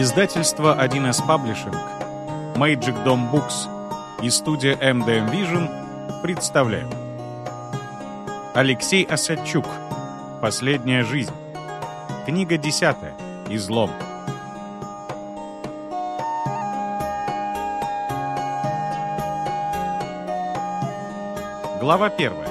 Издательство 1С Publishing, Magic Dom Books и студия MDM Vision представляют. Алексей Осадчук. «Последняя жизнь» Книга 10 «Излом» Глава 1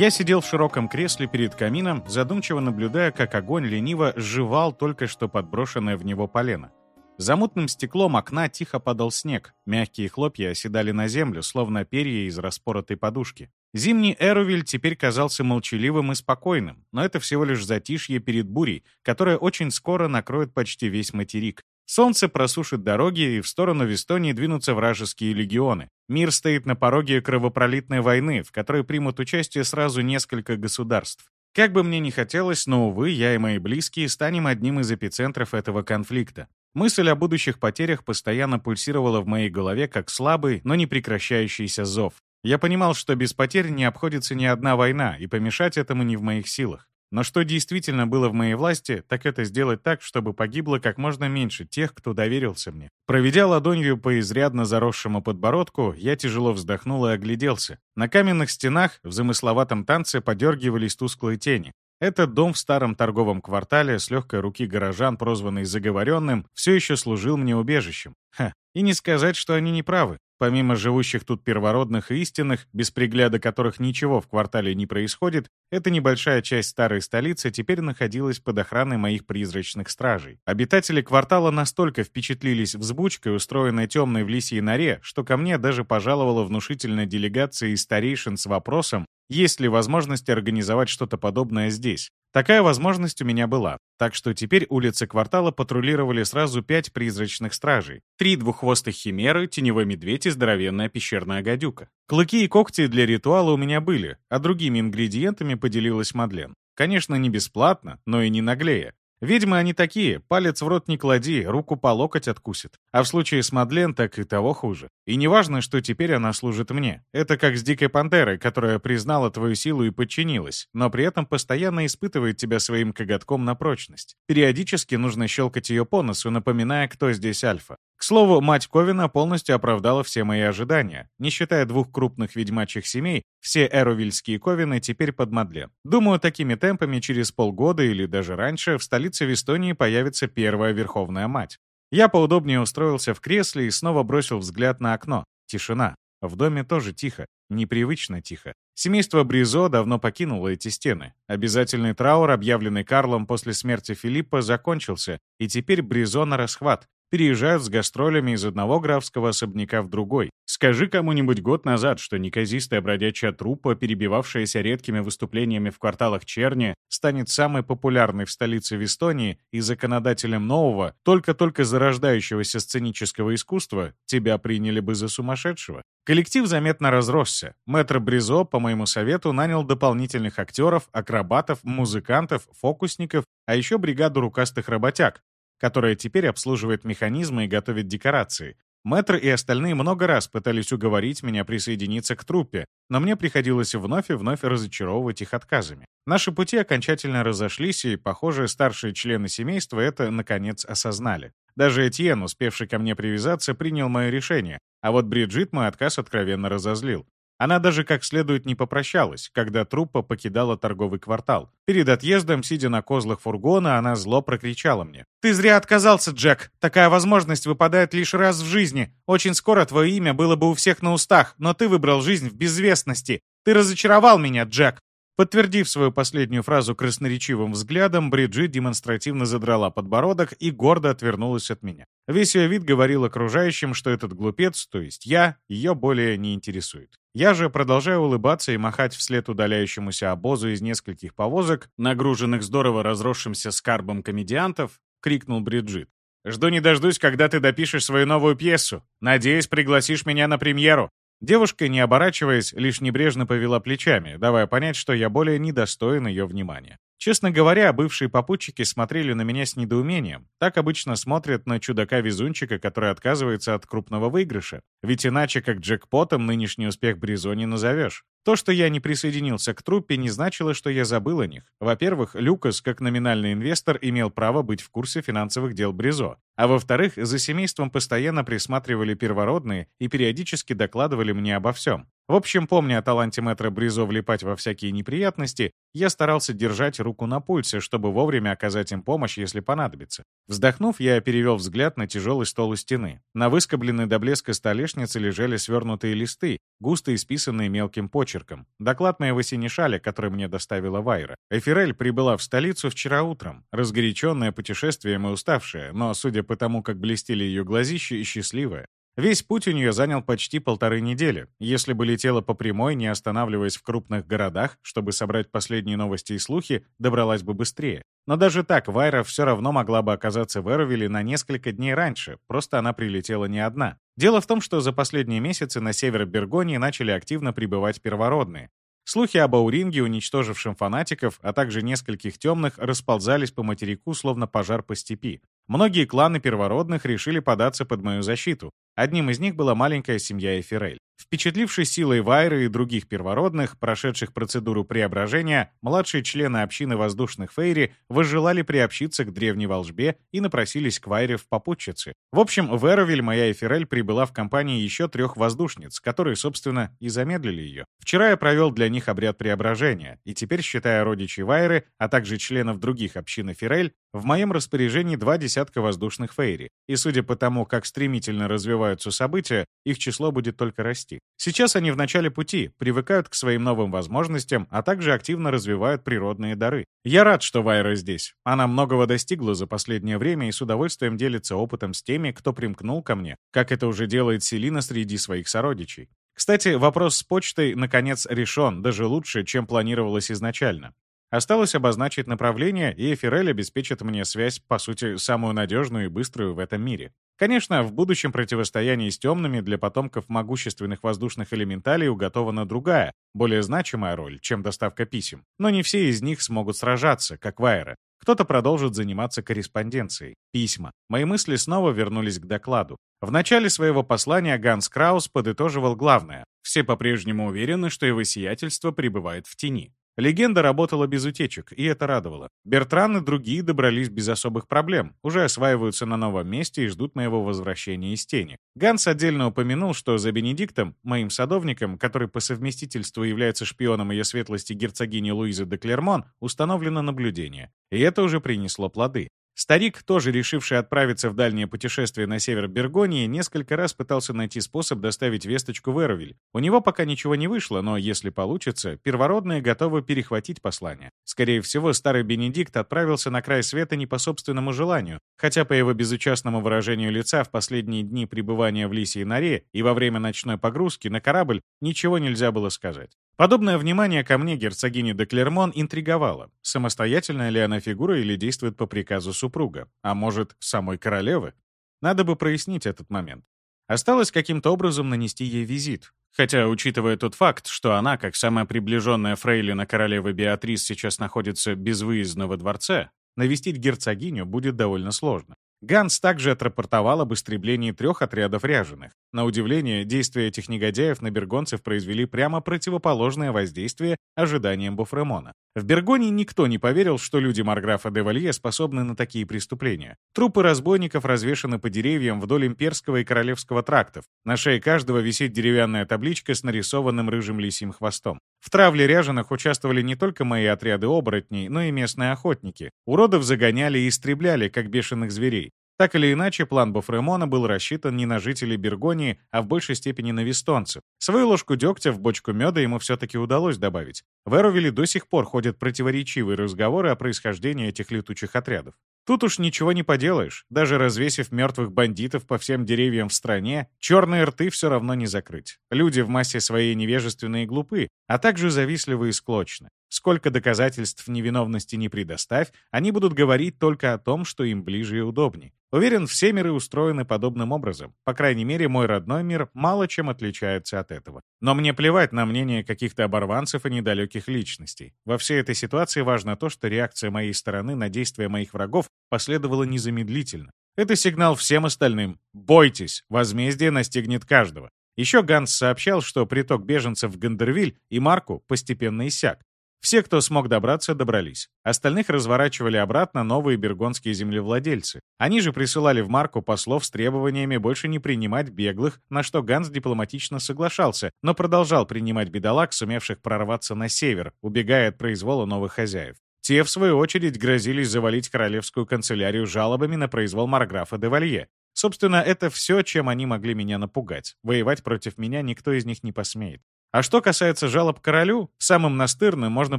Я сидел в широком кресле перед камином, задумчиво наблюдая, как огонь лениво сживал только что подброшенное в него полено. За мутным стеклом окна тихо падал снег, мягкие хлопья оседали на землю, словно перья из распоротой подушки. Зимний Эрувиль теперь казался молчаливым и спокойным, но это всего лишь затишье перед бурей, которая очень скоро накроет почти весь материк. Солнце просушит дороги, и в сторону Вестонии двинутся вражеские легионы. Мир стоит на пороге кровопролитной войны, в которой примут участие сразу несколько государств. Как бы мне ни хотелось, но, увы, я и мои близкие станем одним из эпицентров этого конфликта. Мысль о будущих потерях постоянно пульсировала в моей голове как слабый, но не прекращающийся зов. Я понимал, что без потерь не обходится ни одна война, и помешать этому не в моих силах. Но что действительно было в моей власти, так это сделать так, чтобы погибло как можно меньше тех, кто доверился мне. Проведя ладонью по изрядно заросшему подбородку, я тяжело вздохнул и огляделся. На каменных стенах в замысловатом танце подергивались тусклые тени. Этот дом в старом торговом квартале с легкой руки горожан, прозванный заговоренным, все еще служил мне убежищем. Ха, и не сказать, что они не правы. Помимо живущих тут первородных и истинных, без пригляда которых ничего в квартале не происходит, эта небольшая часть старой столицы теперь находилась под охраной моих призрачных стражей. Обитатели квартала настолько впечатлились взбучкой, устроенной темной в лисьей норе, что ко мне даже пожаловала внушительная делегация из старейшин с вопросом, есть ли возможность организовать что-то подобное здесь. Такая возможность у меня была, так что теперь улицы квартала патрулировали сразу пять призрачных стражей. Три двуххвостых химеры, теневой медведь и здоровенная пещерная гадюка. Клыки и когти для ритуала у меня были, а другими ингредиентами поделилась Мадлен. Конечно, не бесплатно, но и не наглее. Ведьмы они такие, палец в рот не клади, руку по локоть откусит. А в случае с Мадлен так и того хуже. И не важно, что теперь она служит мне. Это как с Дикой Пантерой, которая признала твою силу и подчинилась, но при этом постоянно испытывает тебя своим коготком на прочность. Периодически нужно щелкать ее по носу, напоминая, кто здесь альфа. К слову, мать Ковина полностью оправдала все мои ожидания. Не считая двух крупных ведьмачьих семей, все эровильские Ковины теперь под Мадлен. Думаю, такими темпами через полгода или даже раньше в столице Вестонии появится первая Верховная Мать. Я поудобнее устроился в кресле и снова бросил взгляд на окно. Тишина. В доме тоже тихо, непривычно тихо. Семейство Бризо давно покинуло эти стены. Обязательный траур, объявленный Карлом после смерти Филиппа, закончился, и теперь Бризо на расхват переезжают с гастролями из одного графского особняка в другой. Скажи кому-нибудь год назад, что неказистая бродячая труппа, перебивавшаяся редкими выступлениями в кварталах Черни, станет самой популярной в столице Вестонии и законодателем нового, только-только зарождающегося сценического искусства, тебя приняли бы за сумасшедшего. Коллектив заметно разросся. Мэтр Бризо, по моему совету, нанял дополнительных актеров, акробатов, музыкантов, фокусников, а еще бригаду рукастых работяг, которая теперь обслуживает механизмы и готовит декорации. Мэтр и остальные много раз пытались уговорить меня присоединиться к труппе, но мне приходилось вновь и вновь разочаровывать их отказами. Наши пути окончательно разошлись, и, похоже, старшие члены семейства это, наконец, осознали. Даже Этьен, успевший ко мне привязаться, принял мое решение, а вот Бриджит мой отказ откровенно разозлил. Она даже как следует не попрощалась, когда труппа покидала торговый квартал. Перед отъездом, сидя на козлах фургона, она зло прокричала мне. «Ты зря отказался, Джек! Такая возможность выпадает лишь раз в жизни. Очень скоро твое имя было бы у всех на устах, но ты выбрал жизнь в безвестности. Ты разочаровал меня, Джек!» Подтвердив свою последнюю фразу красноречивым взглядом, Бриджит демонстративно задрала подбородок и гордо отвернулась от меня. Весь ее вид говорил окружающим, что этот глупец, то есть я, ее более не интересует. Я же, продолжаю улыбаться и махать вслед удаляющемуся обозу из нескольких повозок, нагруженных здорово разросшимся скарбом комедиантов, крикнул Бриджит. «Жду не дождусь, когда ты допишешь свою новую пьесу. Надеюсь, пригласишь меня на премьеру. Девушка, не оборачиваясь, лишь небрежно повела плечами, давая понять, что я более недостоин ее внимания. Честно говоря, бывшие попутчики смотрели на меня с недоумением. Так обычно смотрят на чудака-везунчика, который отказывается от крупного выигрыша. Ведь иначе как джекпотом нынешний успех Бризо не назовешь. То, что я не присоединился к труппе, не значило, что я забыл о них. Во-первых, Люкас, как номинальный инвестор, имел право быть в курсе финансовых дел Бризо. А во-вторых, за семейством постоянно присматривали первородные и периодически докладывали мне обо всем. В общем, помня о таланте мэтра Бризо влипать во всякие неприятности, я старался держать руку на пульсе, чтобы вовремя оказать им помощь, если понадобится. Вздохнув, я перевел взгляд на тяжелый стол у стены. На выскобленной до блеска столешнице лежали свернутые листы, густо исписанные мелким почерком. Доклад моего синешаля, который мне доставила Вайра. Эфирель прибыла в столицу вчера утром, разгоряченная путешествием и уставшая, но, судя по тому, как блестели ее глазища, и счастливая. Весь путь у нее занял почти полторы недели. Если бы летела по прямой, не останавливаясь в крупных городах, чтобы собрать последние новости и слухи, добралась бы быстрее. Но даже так Вайра все равно могла бы оказаться в Эровиле на несколько дней раньше, просто она прилетела не одна. Дело в том, что за последние месяцы на север Бергонии начали активно прибывать первородные. Слухи об Ауринге, уничтожившем фанатиков, а также нескольких темных, расползались по материку, словно пожар по степи. Многие кланы первородных решили податься под мою защиту. Одним из них была маленькая семья Эфирель. Впечатлившись силой Вайры и других первородных, прошедших процедуру преображения, младшие члены общины воздушных Фейри возжелали приобщиться к древней волжбе и напросились к Вайре в попутчицы. В общем, в Эровель моя Эфирель прибыла в компании еще трех воздушниц, которые, собственно, и замедлили ее. Вчера я провел для них обряд преображения, и теперь, считая родичей Вайры, а также членов других общин Эфирель, в моем распоряжении два десятка воздушных Фейри. И судя по тому, как стремительно развиваются события, их число будет только расти возможностей. Сейчас они в начале пути, привыкают к своим новым возможностям, а также активно развивают природные дары. Я рад, что Вайра здесь. Она многого достигла за последнее время и с удовольствием делится опытом с теми, кто примкнул ко мне, как это уже делает Селина среди своих сородичей. Кстати, вопрос с почтой, наконец, решен, даже лучше, чем планировалось изначально. Осталось обозначить направление, и Эфирель обеспечит мне связь, по сути, самую надежную и быструю в этом мире. Конечно, в будущем противостоянии с темными для потомков могущественных воздушных элементалей уготована другая, более значимая роль, чем доставка писем. Но не все из них смогут сражаться, как Вайера. Кто-то продолжит заниматься корреспонденцией. Письма. Мои мысли снова вернулись к докладу. В начале своего послания Ганс Краус подытоживал главное. Все по-прежнему уверены, что его сиятельство пребывает в тени. Легенда работала без утечек, и это радовало. Бертран и другие добрались без особых проблем, уже осваиваются на новом месте и ждут моего возвращения из тени. Ганс отдельно упомянул, что за Бенедиктом, моим садовником, который по совместительству является шпионом ее светлости герцогини Луизы де Клермон, установлено наблюдение. И это уже принесло плоды. Старик, тоже решивший отправиться в дальнее путешествие на север Бергонии, несколько раз пытался найти способ доставить весточку в Эровиль. У него пока ничего не вышло, но если получится, первородные готовы перехватить послание. Скорее всего, старый Бенедикт отправился на край света не по собственному желанию, хотя по его безучастному выражению лица в последние дни пребывания в Лисии норе и во время ночной погрузки на корабль ничего нельзя было сказать. Подобное внимание ко мне герцогини де Клермон интриговало. Самостоятельная ли она фигура или действует по приказу супруга? А может, самой королевы? Надо бы прояснить этот момент. Осталось каким-то образом нанести ей визит. Хотя, учитывая тот факт, что она, как самая приближенная фрейлина королевы Беатрис, сейчас находится безвыездно во дворце, навестить герцогиню будет довольно сложно. Ганс также отрапортовал об истреблении трех отрядов ряженых. На удивление, действия этих негодяев на бергонцев произвели прямо противоположное воздействие ожиданиям Буфремона. В Бергоне никто не поверил, что люди Марграфа де Валье способны на такие преступления. Трупы разбойников развешаны по деревьям вдоль имперского и королевского трактов. На шее каждого висит деревянная табличка с нарисованным рыжим лисьим хвостом. В травле ряженых участвовали не только мои отряды оборотней, но и местные охотники. Уродов загоняли и истребляли, как бешеных зверей. Так или иначе, план Буфремона был рассчитан не на жителей Бергонии, а в большей степени на вестонцев. Свою ложку дегтя в бочку меда ему все-таки удалось добавить. В Эровиле до сих пор ходят противоречивые разговоры о происхождении этих летучих отрядов. Тут уж ничего не поделаешь. Даже развесив мертвых бандитов по всем деревьям в стране, черные рты все равно не закрыть. Люди в массе своей невежественные и глупы, а также завистливы и склочны. Сколько доказательств невиновности не предоставь, они будут говорить только о том, что им ближе и удобнее. Уверен, все миры устроены подобным образом. По крайней мере, мой родной мир мало чем отличается от этого. Но мне плевать на мнение каких-то оборванцев и недалеких личностей. Во всей этой ситуации важно то, что реакция моей стороны на действия моих врагов последовала незамедлительно. Это сигнал всем остальным. Бойтесь, возмездие настигнет каждого. Еще Ганс сообщал, что приток беженцев в Гандервиль и Марку постепенно иссяк. Все, кто смог добраться, добрались. Остальных разворачивали обратно новые бергонские землевладельцы. Они же присылали в Марку послов с требованиями больше не принимать беглых, на что Ганс дипломатично соглашался, но продолжал принимать бедолаг, сумевших прорваться на север, убегая от произвола новых хозяев. Те, в свою очередь, грозились завалить королевскую канцелярию жалобами на произвол Марграфа де Валье. Собственно, это все, чем они могли меня напугать. Воевать против меня никто из них не посмеет. А что касается жалоб королю, самым настырным можно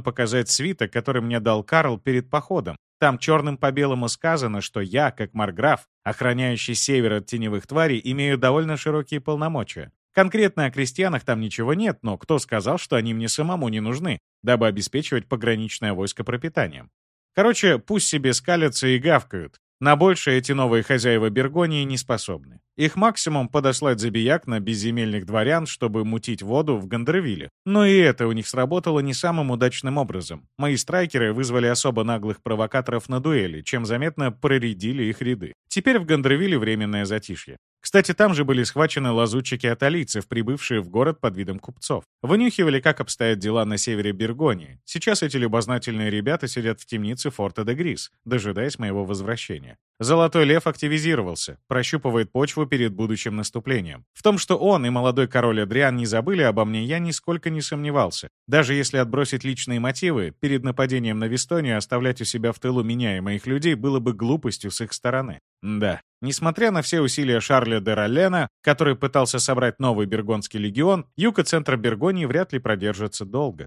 показать свиток, который мне дал Карл перед походом. Там черным по белому сказано, что я, как марграф, охраняющий север от теневых тварей, имею довольно широкие полномочия. Конкретно о крестьянах там ничего нет, но кто сказал, что они мне самому не нужны, дабы обеспечивать пограничное войско пропитанием? Короче, пусть себе скалятся и гавкают. На большее эти новые хозяева Бергонии не способны. Их максимум подослать забияк на безземельных дворян, чтобы мутить воду в Гандервилле. Но и это у них сработало не самым удачным образом. Мои страйкеры вызвали особо наглых провокаторов на дуэли, чем заметно проредили их ряды. Теперь в Гандервилле временное затишье. Кстати, там же были схвачены лазутчики-аталийцев, прибывшие в город под видом купцов. Вынюхивали, как обстоят дела на севере Бергонии. Сейчас эти любознательные ребята сидят в темнице форта де Грис, дожидаясь моего возвращения. Золотой лев активизировался, прощупывает почву перед будущим наступлением. В том, что он и молодой король Адриан не забыли обо мне, я нисколько не сомневался. Даже если отбросить личные мотивы, перед нападением на Вестонию оставлять у себя в тылу меня и моих людей было бы глупостью с их стороны. Да, несмотря на все усилия Шарля де Роллена, который пытался собрать новый Бергонский легион, юг и центр Бергонии вряд ли продержатся долго.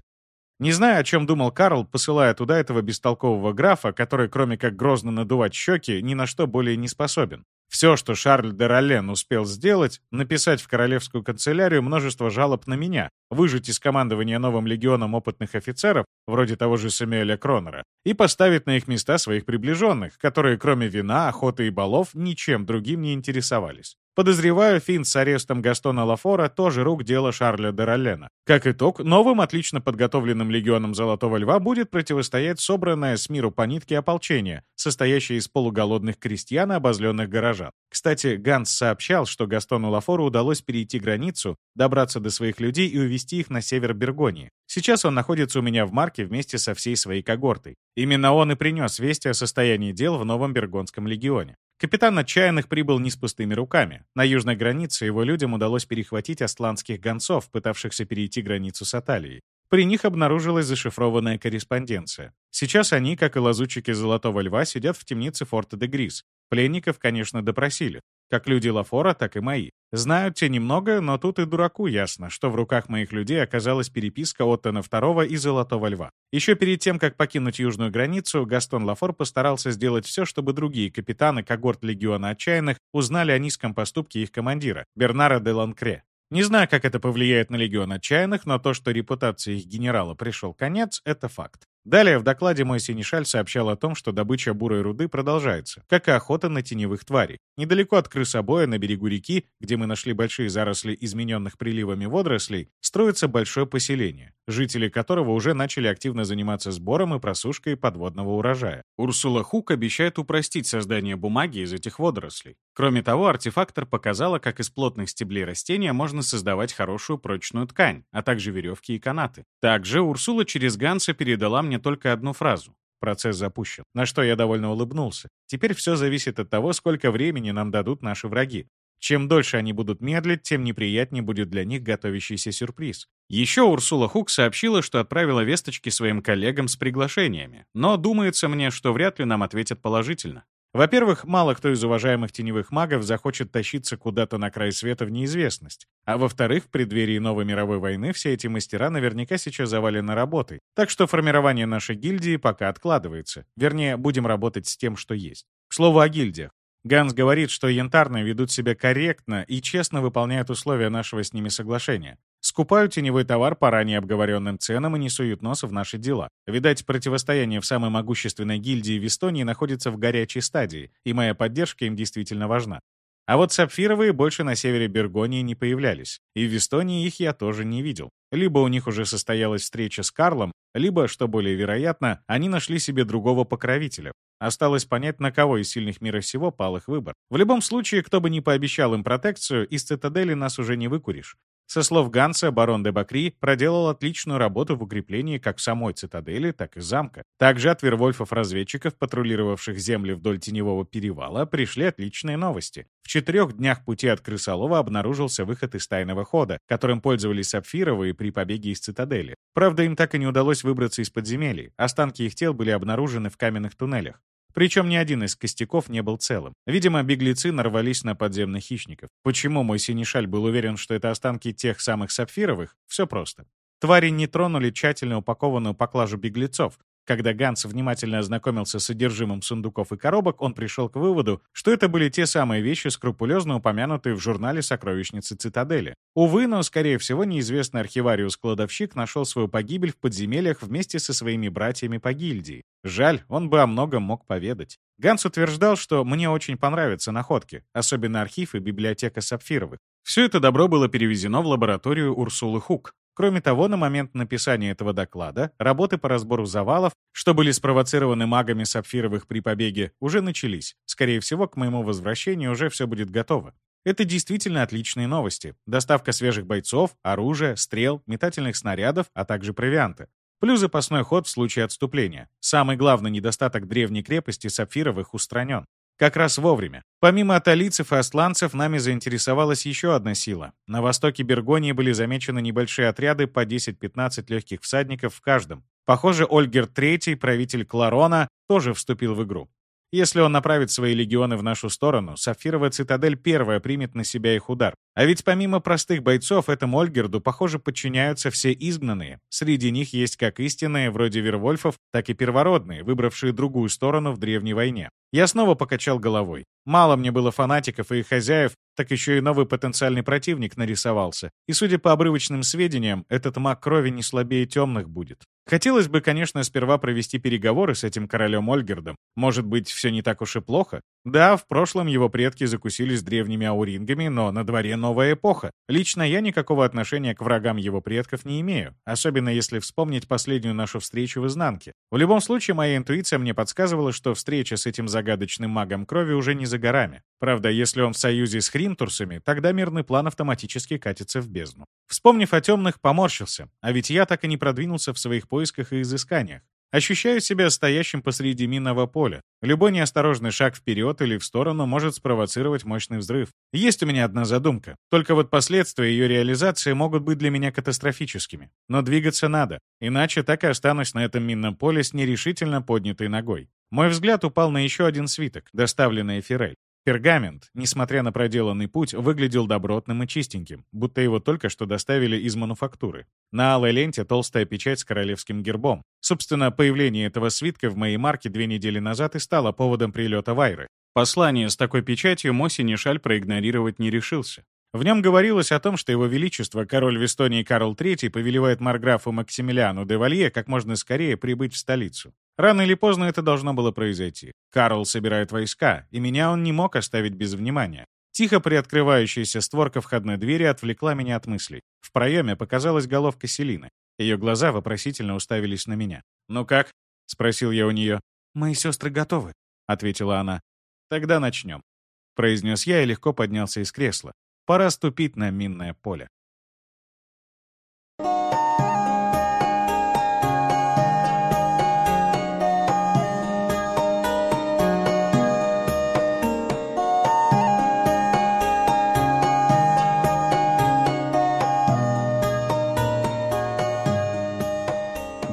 Не знаю, о чем думал Карл, посылая туда этого бестолкового графа, который, кроме как грозно надувать щеки, ни на что более не способен. Все, что Шарль де Роллен успел сделать, написать в королевскую канцелярию множество жалоб на меня, выжать из командования новым легионом опытных офицеров, вроде того же Сэмюэля Кронера, и поставить на их места своих приближенных, которые кроме вина, охоты и балов ничем другим не интересовались. Подозреваю, финт с арестом Гастона Лафора тоже рук дело Шарля де Роллена. Как итог, новым отлично подготовленным легионом Золотого Льва будет противостоять собранное с миру по нитке ополчение, состоящее из полуголодных крестьян и обозленных горожан. Кстати, Ганс сообщал, что Гастону Лафору удалось перейти границу, добраться до своих людей и увести их на север Бергонии. Сейчас он находится у меня в Марке вместе со всей своей когортой. Именно он и принес вести о состоянии дел в новом Бергонском легионе. Капитан Отчаянных прибыл не с пустыми руками. На южной границе его людям удалось перехватить асланских гонцов, пытавшихся перейти границу с Аталией. При них обнаружилась зашифрованная корреспонденция. Сейчас они, как и лазутчики Золотого Льва, сидят в темнице форта де Грис. Пленников, конечно, допросили. Как люди Лафора, так и мои. Знают те немного, но тут и дураку ясно, что в руках моих людей оказалась переписка Оттона II и Золотого Льва. Еще перед тем, как покинуть южную границу, Гастон Лафор постарался сделать все, чтобы другие капитаны когорт Легиона Отчаянных узнали о низком поступке их командира, Бернара де Ланкре. Не знаю, как это повлияет на Легион Отчаянных, но то, что репутации их генерала пришел конец, это факт. Далее в докладе мой синешаль сообщал о том, что добыча бурой руды продолжается, как и охота на теневых тварей. Недалеко от крысобоя на берегу реки, где мы нашли большие заросли измененных приливами водорослей, строится большое поселение, жители которого уже начали активно заниматься сбором и просушкой подводного урожая. Урсула Хук обещает упростить создание бумаги из этих водорослей. Кроме того, артефактор показала, как из плотных стеблей растения можно создавать хорошую прочную ткань, а также веревки и канаты. Также Урсула через Ганса передала мне только одну фразу. Процесс запущен. На что я довольно улыбнулся. Теперь все зависит от того, сколько времени нам дадут наши враги. Чем дольше они будут медлить, тем неприятнее будет для них готовящийся сюрприз. Еще Урсула Хук сообщила, что отправила весточки своим коллегам с приглашениями, но думается мне, что вряд ли нам ответят положительно. Во-первых, мало кто из уважаемых теневых магов захочет тащиться куда-то на край света в неизвестность. А во-вторых, в преддверии новой мировой войны все эти мастера наверняка сейчас завалены работой. Так что формирование нашей гильдии пока откладывается. Вернее, будем работать с тем, что есть. К слову о гильдиях. Ганс говорит, что янтарные ведут себя корректно и честно выполняют условия нашего с ними соглашения. Скупают теневой товар по ранее обговоренным ценам и не суют носа в наши дела. Видать, противостояние в самой могущественной гильдии в Эстонии находится в горячей стадии, и моя поддержка им действительно важна. А вот сапфировые больше на севере Бергонии не появлялись, и в Эстонии их я тоже не видел. Либо у них уже состоялась встреча с Карлом, либо, что более вероятно, они нашли себе другого покровителя. Осталось понять, на кого из сильных мира всего пал их выбор. В любом случае, кто бы ни пообещал им протекцию, из цитадели нас уже не выкуришь. Со слов Ганса, барон де Бакри проделал отличную работу в укреплении как самой цитадели, так и замка. Также от вервольфов-разведчиков, патрулировавших земли вдоль Теневого перевала, пришли отличные новости. В четырех днях пути от Крысолова обнаружился выход из тайного хода, которым пользовались сапфировые при побеге из цитадели. Правда, им так и не удалось выбраться из подземелий. Останки их тел были обнаружены в каменных туннелях. Причем ни один из костяков не был целым. Видимо, беглецы нарвались на подземных хищников. Почему мой синишаль был уверен, что это останки тех самых сапфировых? Все просто. Твари не тронули тщательно упакованную поклажу беглецов, когда Ганс внимательно ознакомился с содержимым сундуков и коробок, он пришел к выводу, что это были те самые вещи, скрупулезно упомянутые в журнале «Сокровищницы Цитадели». Увы, но, скорее всего, неизвестный архивариус-кладовщик нашел свою погибель в подземельях вместе со своими братьями по гильдии. Жаль, он бы о многом мог поведать. Ганс утверждал, что мне очень понравятся находки, особенно архив и библиотека Сапфировых. Все это добро было перевезено в лабораторию Урсулы Хук, Кроме того, на момент написания этого доклада работы по разбору завалов, что были спровоцированы магами сапфировых при побеге, уже начались. Скорее всего, к моему возвращению уже все будет готово. Это действительно отличные новости. Доставка свежих бойцов, оружия, стрел, метательных снарядов, а также провианта. Плюс запасной ход в случае отступления. Самый главный недостаток древней крепости сапфировых устранен. Как раз вовремя. Помимо аталийцев и асланцев, нами заинтересовалась еще одна сила. На востоке Бергонии были замечены небольшие отряды по 10-15 легких всадников в каждом. Похоже, Ольгер III, правитель Кларона, тоже вступил в игру. Если он направит свои легионы в нашу сторону, Сапфировая цитадель первая примет на себя их удар. А ведь помимо простых бойцов, этому Ольгерду, похоже, подчиняются все изгнанные. Среди них есть как истинные, вроде Вервольфов, так и первородные, выбравшие другую сторону в древней войне. Я снова покачал головой. Мало мне было фанатиков и их хозяев, так еще и новый потенциальный противник нарисовался. И судя по обрывочным сведениям, этот маг крови не слабее темных будет. Хотелось бы, конечно, сперва провести переговоры с этим королем Ольгердом. Может быть, все не так уж и плохо? Да, в прошлом его предки закусились древними аурингами, но на дворе новая эпоха. Лично я никакого отношения к врагам его предков не имею, особенно если вспомнить последнюю нашу встречу в изнанке. В любом случае, моя интуиция мне подсказывала, что встреча с этим загадочным магом крови уже не за горами. Правда, если он в союзе с хримтурсами, тогда мирный план автоматически катится в бездну. Вспомнив о темных, поморщился, а ведь я так и не продвинулся в своих поисках и изысканиях. Ощущаю себя стоящим посреди минного поля. Любой неосторожный шаг вперед или в сторону может спровоцировать мощный взрыв. Есть у меня одна задумка. Только вот последствия ее реализации могут быть для меня катастрофическими. Но двигаться надо, иначе так и останусь на этом минном поле с нерешительно поднятой ногой. Мой взгляд упал на еще один свиток, доставленный Фирель. Пергамент, несмотря на проделанный путь, выглядел добротным и чистеньким, будто его только что доставили из мануфактуры. На алой ленте толстая печать с королевским гербом. Собственно, появление этого свитка в моей марке две недели назад и стало поводом прилета Вайры. Послание с такой печатью Моси Нишаль проигнорировать не решился. В нем говорилось о том, что его величество, король в Эстонии Карл III, повелевает марграфу Максимилиану де Валье как можно скорее прибыть в столицу. Рано или поздно это должно было произойти. Карл собирает войска, и меня он не мог оставить без внимания. Тихо приоткрывающаяся створка входной двери отвлекла меня от мыслей. В проеме показалась головка Селины. Ее глаза вопросительно уставились на меня. «Ну как?» — спросил я у нее. «Мои сестры готовы», — ответила она. «Тогда начнем», — произнес я и легко поднялся из кресла. Пора ступить на минное поле.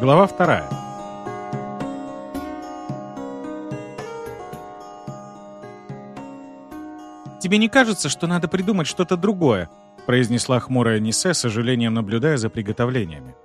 Глава вторая. «Тебе не кажется, что надо придумать что-то другое?» произнесла хмурая Нисе, с сожалением наблюдая за приготовлениями.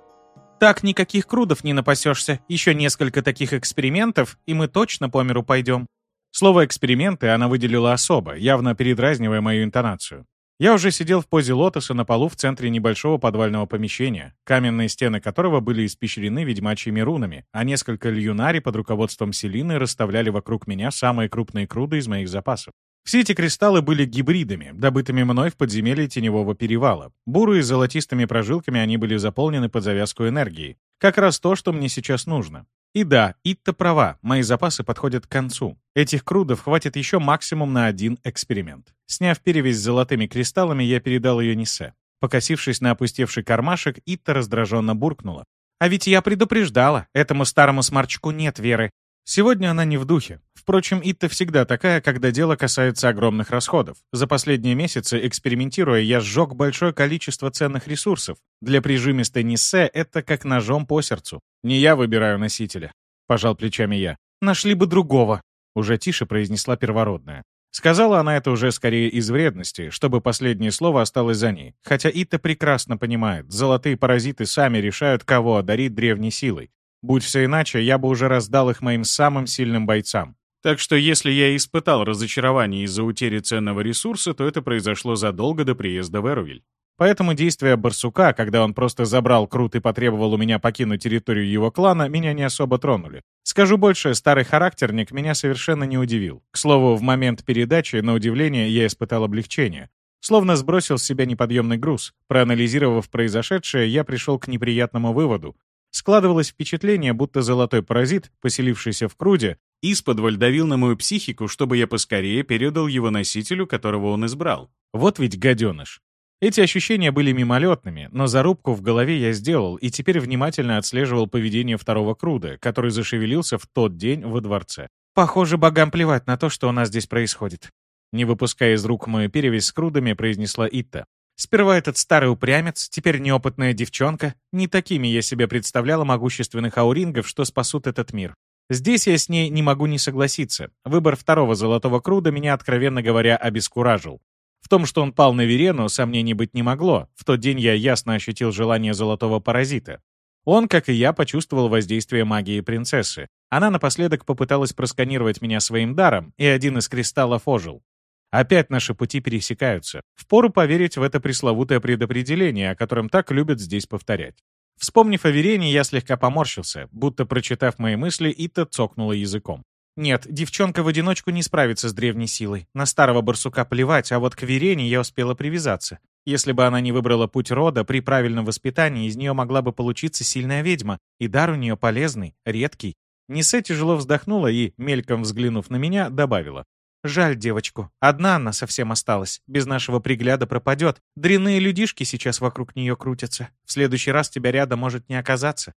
«Так никаких крудов не напасешься. Еще несколько таких экспериментов, и мы точно по миру пойдем». Слово «эксперименты» она выделила особо, явно передразнивая мою интонацию. Я уже сидел в позе лотоса на полу в центре небольшого подвального помещения, каменные стены которого были испещрены ведьмачьими рунами, а несколько льюнари под руководством Селины расставляли вокруг меня самые крупные круды из моих запасов. Все эти кристаллы были гибридами, добытыми мной в подземелье Теневого Перевала. Бурые золотистыми прожилками они были заполнены под завязку энергии. Как раз то, что мне сейчас нужно. И да, Итта права, мои запасы подходят к концу. Этих крудов хватит еще максимум на один эксперимент. Сняв перевязь с золотыми кристаллами, я передал ее Нисе. Покосившись на опустевший кармашек, Итта раздраженно буркнула. «А ведь я предупреждала, этому старому сморчку нет веры. Сегодня она не в духе. Впрочем, Итта всегда такая, когда дело касается огромных расходов. За последние месяцы, экспериментируя, я сжег большое количество ценных ресурсов. Для прижимистой Ниссе это как ножом по сердцу. Не я выбираю носителя. Пожал плечами я. Нашли бы другого. Уже тише произнесла первородная. Сказала она это уже скорее из вредности, чтобы последнее слово осталось за ней. Хотя Ита прекрасно понимает, золотые паразиты сами решают, кого одарить древней силой. Будь все иначе, я бы уже раздал их моим самым сильным бойцам. Так что если я испытал разочарование из-за утери ценного ресурса, то это произошло задолго до приезда в Эрувиль. Поэтому действия барсука, когда он просто забрал крут и потребовал у меня покинуть территорию его клана, меня не особо тронули. Скажу больше, старый характерник меня совершенно не удивил. К слову, в момент передачи, на удивление, я испытал облегчение. Словно сбросил с себя неподъемный груз. Проанализировав произошедшее, я пришел к неприятному выводу. Складывалось впечатление, будто золотой паразит, поселившийся в круде, исподволь давил на мою психику, чтобы я поскорее передал его носителю, которого он избрал. Вот ведь гаденыш. Эти ощущения были мимолетными, но зарубку в голове я сделал и теперь внимательно отслеживал поведение второго круда, который зашевелился в тот день во дворце. «Похоже, богам плевать на то, что у нас здесь происходит», не выпуская из рук мою перевязь с крудами, произнесла Итта. Сперва этот старый упрямец, теперь неопытная девчонка. Не такими я себе представляла могущественных аурингов, что спасут этот мир. Здесь я с ней не могу не согласиться. Выбор второго золотого круда меня, откровенно говоря, обескуражил. В том, что он пал на Верену, сомнений быть не могло. В тот день я ясно ощутил желание золотого паразита. Он, как и я, почувствовал воздействие магии принцессы. Она напоследок попыталась просканировать меня своим даром, и один из кристаллов ожил. Опять наши пути пересекаются. Впору поверить в это пресловутое предопределение, о котором так любят здесь повторять. Вспомнив о Верене, я слегка поморщился, будто, прочитав мои мысли, Ита цокнула языком. Нет, девчонка в одиночку не справится с древней силой. На старого барсука плевать, а вот к Верене я успела привязаться. Если бы она не выбрала путь рода, при правильном воспитании из нее могла бы получиться сильная ведьма, и дар у нее полезный, редкий. Нисе тяжело вздохнула и, мельком взглянув на меня, добавила. Жаль девочку. Одна она совсем осталась. Без нашего пригляда пропадет. Дрянные людишки сейчас вокруг нее крутятся. В следующий раз тебя рядом может не оказаться.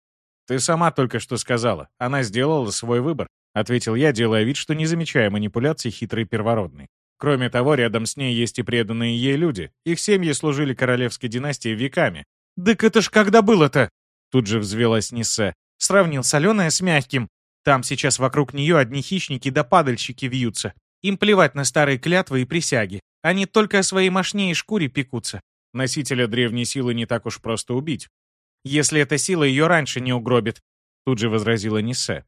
Ты сама только что сказала. Она сделала свой выбор. Ответил я, делая вид, что не замечая манипуляций хитрой первородной. Кроме того, рядом с ней есть и преданные ей люди. Их семьи служили королевской династии веками. «Так это ж когда было-то?» Тут же взвелась Ниссе. Сравнил соленое с мягким. Там сейчас вокруг нее одни хищники да падальщики вьются. Им плевать на старые клятвы и присяги. Они только о своей мошне и шкуре пекутся. Носителя древней силы не так уж просто убить. Если эта сила ее раньше не угробит, тут же возразила Ниссе.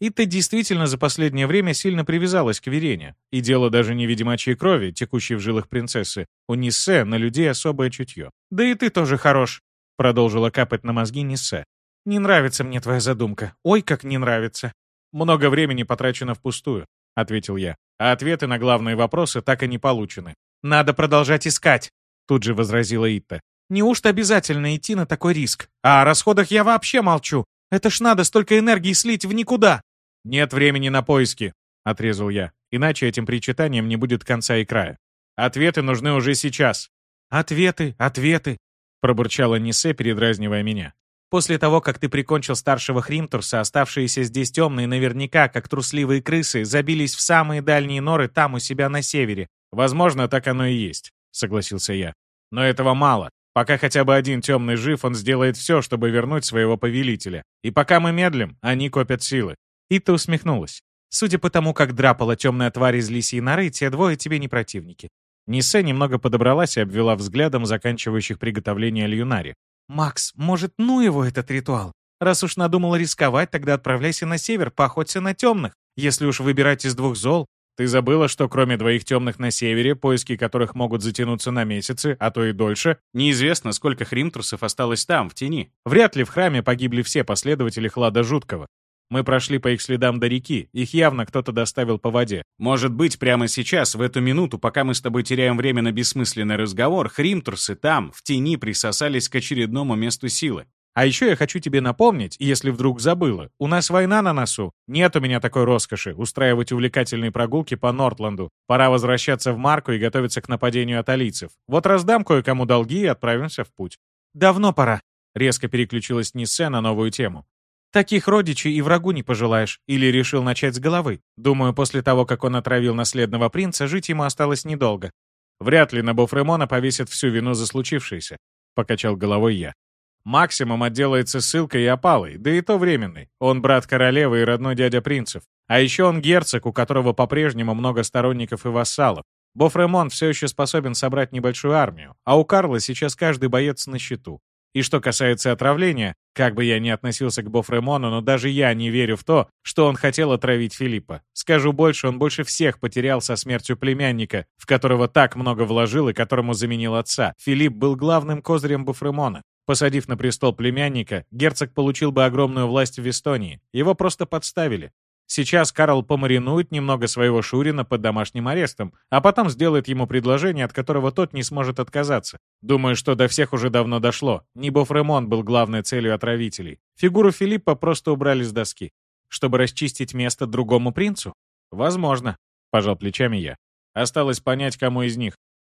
Ита действительно за последнее время сильно привязалась к Верене. И дело даже не ведьмачьей крови, текущей в жилах принцессы. У Ниссе на людей особое чутье. «Да и ты тоже хорош», — продолжила капать на мозги Ниссе. «Не нравится мне твоя задумка. Ой, как не нравится». «Много времени потрачено впустую», — ответил я а ответы на главные вопросы так и не получены. «Надо продолжать искать», — тут же возразила Итта. «Неужто обязательно идти на такой риск? А о расходах я вообще молчу. Это ж надо столько энергии слить в никуда!» «Нет времени на поиски», — отрезал я. «Иначе этим причитанием не будет конца и края. Ответы нужны уже сейчас». «Ответы, ответы», — пробурчала Нисе, передразнивая меня. После того, как ты прикончил старшего Хримтурса, оставшиеся здесь темные наверняка, как трусливые крысы, забились в самые дальние норы там у себя на севере. Возможно, так оно и есть, согласился я. Но этого мало. Пока хотя бы один темный жив, он сделает все, чтобы вернуть своего повелителя. И пока мы медлим, они копят силы. Ита усмехнулась. Судя по тому, как драпала темная тварь из лисьей норы, те двое тебе не противники. Ниссе немного подобралась и обвела взглядом заканчивающих приготовление Льюнари. «Макс, может, ну его этот ритуал? Раз уж надумал рисковать, тогда отправляйся на север, поохоться на темных. Если уж выбирать из двух зол, ты забыла, что кроме двоих темных на севере, поиски которых могут затянуться на месяцы, а то и дольше, неизвестно, сколько хримтрусов осталось там, в тени. Вряд ли в храме погибли все последователи Хлада Жуткого. Мы прошли по их следам до реки, их явно кто-то доставил по воде. Может быть, прямо сейчас, в эту минуту, пока мы с тобой теряем время на бессмысленный разговор, хримтурсы там, в тени, присосались к очередному месту силы. А еще я хочу тебе напомнить, если вдруг забыла, у нас война на носу. Нет у меня такой роскоши устраивать увлекательные прогулки по Нортланду. Пора возвращаться в Марку и готовиться к нападению аталийцев. Вот раздам кое-кому долги и отправимся в путь. Давно пора. Резко переключилась Ниссе на новую тему. Таких родичей и врагу не пожелаешь. Или решил начать с головы. Думаю, после того, как он отравил наследного принца, жить ему осталось недолго. Вряд ли на Бофремона повесят всю вину за случившееся. Покачал головой я. Максимум отделается ссылкой и опалой, да и то временной. Он брат королевы и родной дядя принцев. А еще он герцог, у которого по-прежнему много сторонников и вассалов. Бофремон все еще способен собрать небольшую армию, а у Карла сейчас каждый боец на счету. И что касается отравления, как бы я ни относился к Бофремону, но даже я не верю в то, что он хотел отравить Филиппа. Скажу больше, он больше всех потерял со смертью племянника, в которого так много вложил и которому заменил отца. Филипп был главным козырем Бофремона. Посадив на престол племянника, герцог получил бы огромную власть в Эстонии. Его просто подставили. Сейчас Карл помаринует немного своего Шурина под домашним арестом, а потом сделает ему предложение, от которого тот не сможет отказаться. Думаю, что до всех уже давно дошло. Не Бофремон был главной целью отравителей. Фигуру Филиппа просто убрали с доски. Чтобы расчистить место другому принцу? Возможно, пожал плечами я. Осталось понять, кому из них.